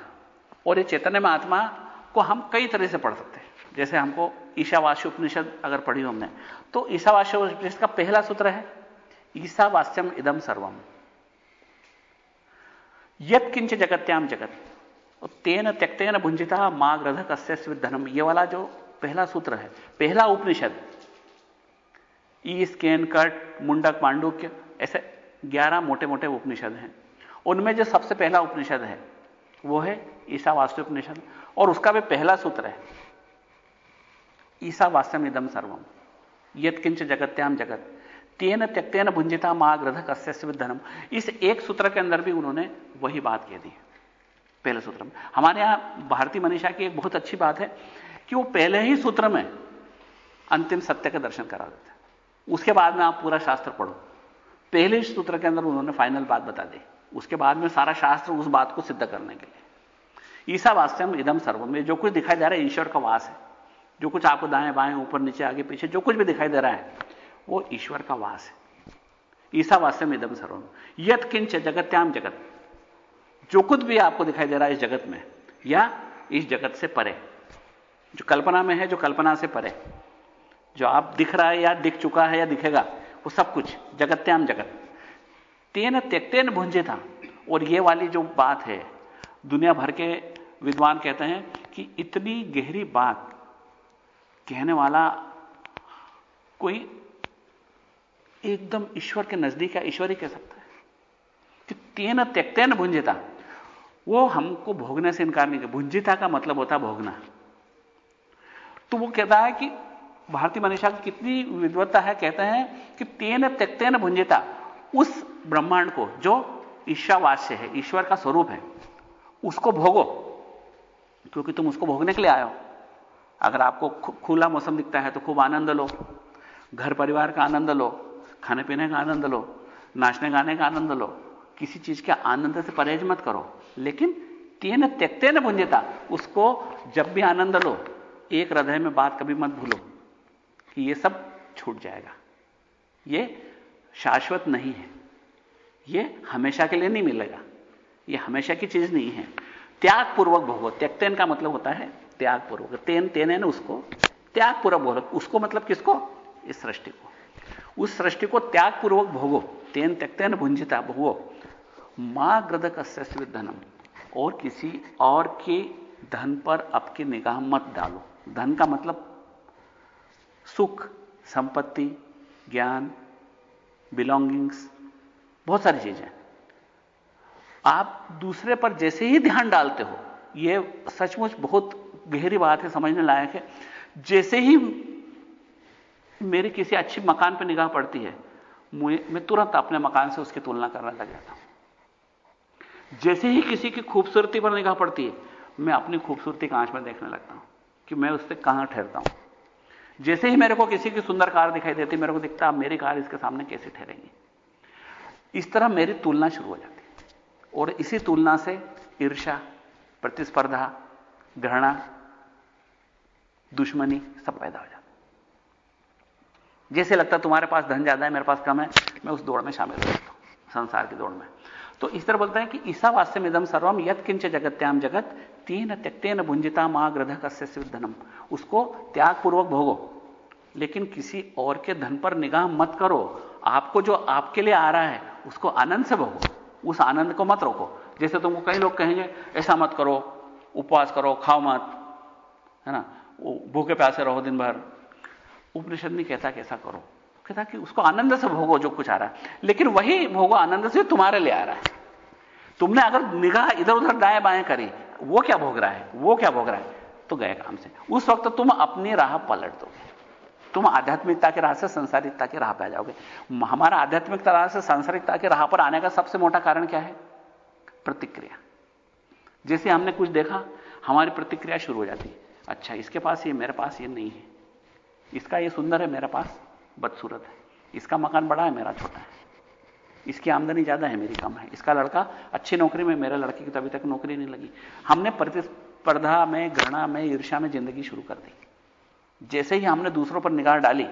और ये चैतन्य महात्मा को हम कई तरह से पढ़ सकते हैं। जैसे हमको ईशावास्य उपनिषद अगर पढ़ी हो हमने तो ईशावास्य उपनिषद का पहला सूत्र है, ईशावास्यम इदम सर्वम। यत किंच जगत्याम जगत। तेन त्यक्तेन भुंजिता माँ ग्रध कस्य धनम ये वाला जो पहला सूत्र है, पहला उपनिषद ई स्केन कट मुंडक पांडुक्य, ऐसे ग्यारह मोटे मोटे उपनिषद हैं। उनमें जो सबसे पहला उपनिषद है, वो है ईसा वास्तु उपनिषद, और उसका भी पहला सूत्र है, ईसा वास्तव इदम सर्वम। यत्किंच जगत्याम जगत। तेन त्यक्तेन भुंजिता माँ ग्रध कस्य धनम इस एक सूत्र के अंदर भी उन्होंने वही बात कह दी पहले सूत्र में। हमारे यहाँ भारतीय मनीषा की एक बहुत अच्छी बात है कि वो पहले ही सूत्र में अंतिम सत्य का दर्शन करा देते उसके बाद में आप पूरा शास्त्र पढ़ो। पहले सूत्र के अंदर उन्होंने फाइनल बात बता दी। उसके बाद में सारा शास्त्र उस बात को सिद्ध करने के लिए। ईसा वास्तव इदम सर्वम में जो कुछ दिखाई दे रहा है, ईश्वर का वास है। जो कुछ आपको दाएँ, बाएँ, ऊपर, नीचे, आगे, पीछे, जो कुछ भी दिखाई दे रहा है, वो ईश्वर का वास है। ईसा वास्तव में इदम सर्वम। यत किंच जगत्याम जगत। जो कुछ भी आपको दिखाई दे रहा है इस जगत में, या इस जगत से परे। जो कल्पना में है, जो कल्पना से परे। जो आप दिख रहा है या दिख चुका है या दिखेगा, वो सब कुछ, जगत्याम जगत। तेन त्यक्तेन भुंजे था और ये वाली जो बात है, दुनिया भर के विद्वान कहते हैं कि इतनी गहरी बात कहने वाला कोई एकदम ईश्वर के नज़दीक है ईश्वर ही कह सकता है। कि तेन त्यक्तेन भुंजिता। वो हमको भोगने से इनकार नहीं कर, भुंजिता का मतलब होता भोगना। तो वो कहता है कि भारतीय मनीषा की कितनी विद्वत्ता है, कहते हैं कि तेन त्यक्तेन भुंजिता उस ब्रह्मांड को, जो ईशावास्य है, ईश्वर का स्वरूप है, उसको भोगो, क्योंकि तुम उसको भोगने के लिए आए हो। अगर आपको खुला मौसम दिखता है तो खूब आनंद लो, घर परिवार का आनंद लो, खाने पीने का आनंद लो, नाचने गाने का आनंद लो, किसी चीज़ के आनंद से परहेज मत करो। लेकिन तीन त्यक्ते न भुंजता उसको जब भी आनंद लो, एक हृदय में बात कभी मत भूलो। कि ये सब छूट जाएगा। ये शाश्वत नहीं है। ये हमेशा के लिए नहीं मिलेगा। ये हमेशा की चीज़ नहीं है। त्याग पूर्वक भोगो। त्यक्तेन का मतलब होता है त्याग पूर्वक तेन तेन है ना उसको त्याग पूर्वक भोगो। उसको मतलब किसको? इस सृष्टि को। उस सृष्टि को त्याग पूर्वक भोगो। तेन, त्यक्तेन भुंजिता भोगो। माँ ग्रदक धनम और किसी और के धन पर आपकी निगाह मत डालो। धन का मतलब सुख, संपत्ति, ज्ञान बिलोंगिंग्स बहुत सारी चीज़ें आप दूसरे पर जैसे ही ध्यान डालते हो यह सचमुच बहुत गहरी बात है, समझने लायक है। जैसे ही मेरी किसी अच्छी मकान पर निगाह पड़ती है मैं तुरंत अपने मकान से उसकी तुलना करने लग जाता हूँ। जैसे ही किसी की खूबसूरती पर निगाह पड़ती है, मैं अपनी खूबसूरती कांच में देखने लगता हूँ कि मैं उससे कहाँ ठहरता हूँ। जैसे ही मेरे को किसी की सुंदर कार दिखाई देती, मेरे को दिखता मेरी कार इसके सामने कैसे ठहरेंगी? इस तरह मेरी तुलना शुरू हो जाती और इसी तुलना से ईर्षा प्रतिस्पर्धा, घृणा, दुश्मनी सब पैदा हो जाती जैसे लगता तुम्हारे पास धन ज़्यादा है, मेरे पास कम है, मैं उस दौड़ में शामिल हो जाता हूँ, संसार की दौड़ में। तो इस तरह बोलते हैं कि ईसा वास्तव इदम सर्वम यत किंच जगत्याम जगत, तीन त्यक्तेन भुंजिता माँ ग्रध कस्य धनम उसको त्यागपूर्वक भोगो। लेकिन किसी और के धन पर निगाह मत करो। आपको जो आपके लिए आ रहा है, उसको आनंद से भोगो। उस आनंद को मत रोको। जैसे तुमको कई लोग कहेंगे, ऐसा मत करो, उपवास करो, खाओ मत, है ना? भूखे प्यासे रहो दिन भर। उपनिषद नहीं कहता कैसा करो। कहता कि उसको आनंद से भोगो जो कुछ आ रहा है। लेकिन वही भोगो आनंद से तुम्हारे लिए आ रहा है। तुमने अगर निगाह इधर उधर दाएँ बाएँ करी, वो क्या भोग रहा है? वो क्या भोग रहा है? तो गए काम से। उस वक्त तुम अपनी राह पलट दोगे। तुम आध्यात्मिकता के राह से संसारिकता के राह पे आ जाओगे। हमारा आध्यात्मिकता राह से सांसारिकता के राह पर आने का सबसे मोटा कारण क्या है? प्रतिक्रिया। जैसे हमने कुछ देखा, हमारी प्रतिक्रिया शुरू हो जाती है। अच्छा इसके पास ये, मेरे पास ये नहीं है। इसका ये सुंदर है, मेरे पास बदसूरत है। इसका मकान बड़ा है, मेरा छोटा है। इसकी आमदनी ज़्यादा है, मेरी कम है। इसका लड़का अच्छी नौकरी में, मेरे लड़के की तो अभी तक नौकरी नहीं लगी। हमने प्रतिस्पर्धा में, घृणा में ईर्षा में ज़िंदगी शुरू कर दी। जैसे ही हमने दूसरों पर निगाह डाली,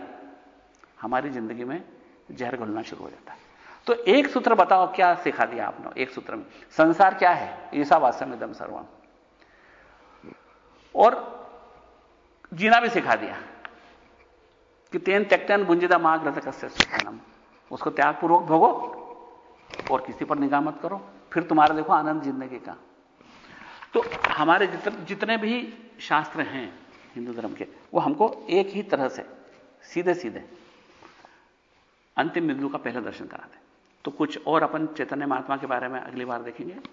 हमारी ज़िंदगी में जहर घुलना शुरू हो जाता। है तो एक सूत्र बताओ, क्या सिखा दिया आपने एक सूत्र में? संसार क्या है? ईसा वास्तव में दम सर्वम। और जीना भी सिखा दिया। कि तेन त्यक्तन गुंजिदा माग रथ उसको त्यागपूर्वक भोगो और किसी पर निगाह मत करो। फिर तुम्हारा देखो आनंद ज़िंदगी का। तो हमारे जितने भी शास्त्र हैं हिंदू धर्म के, वो हमको एक ही तरह से सीधे सीधे अंतिम बिंदु का पहला दर्शन कराते तो कुछ और अपन चैतन्य महात्मा के बारे में अगली बार देखेंगे।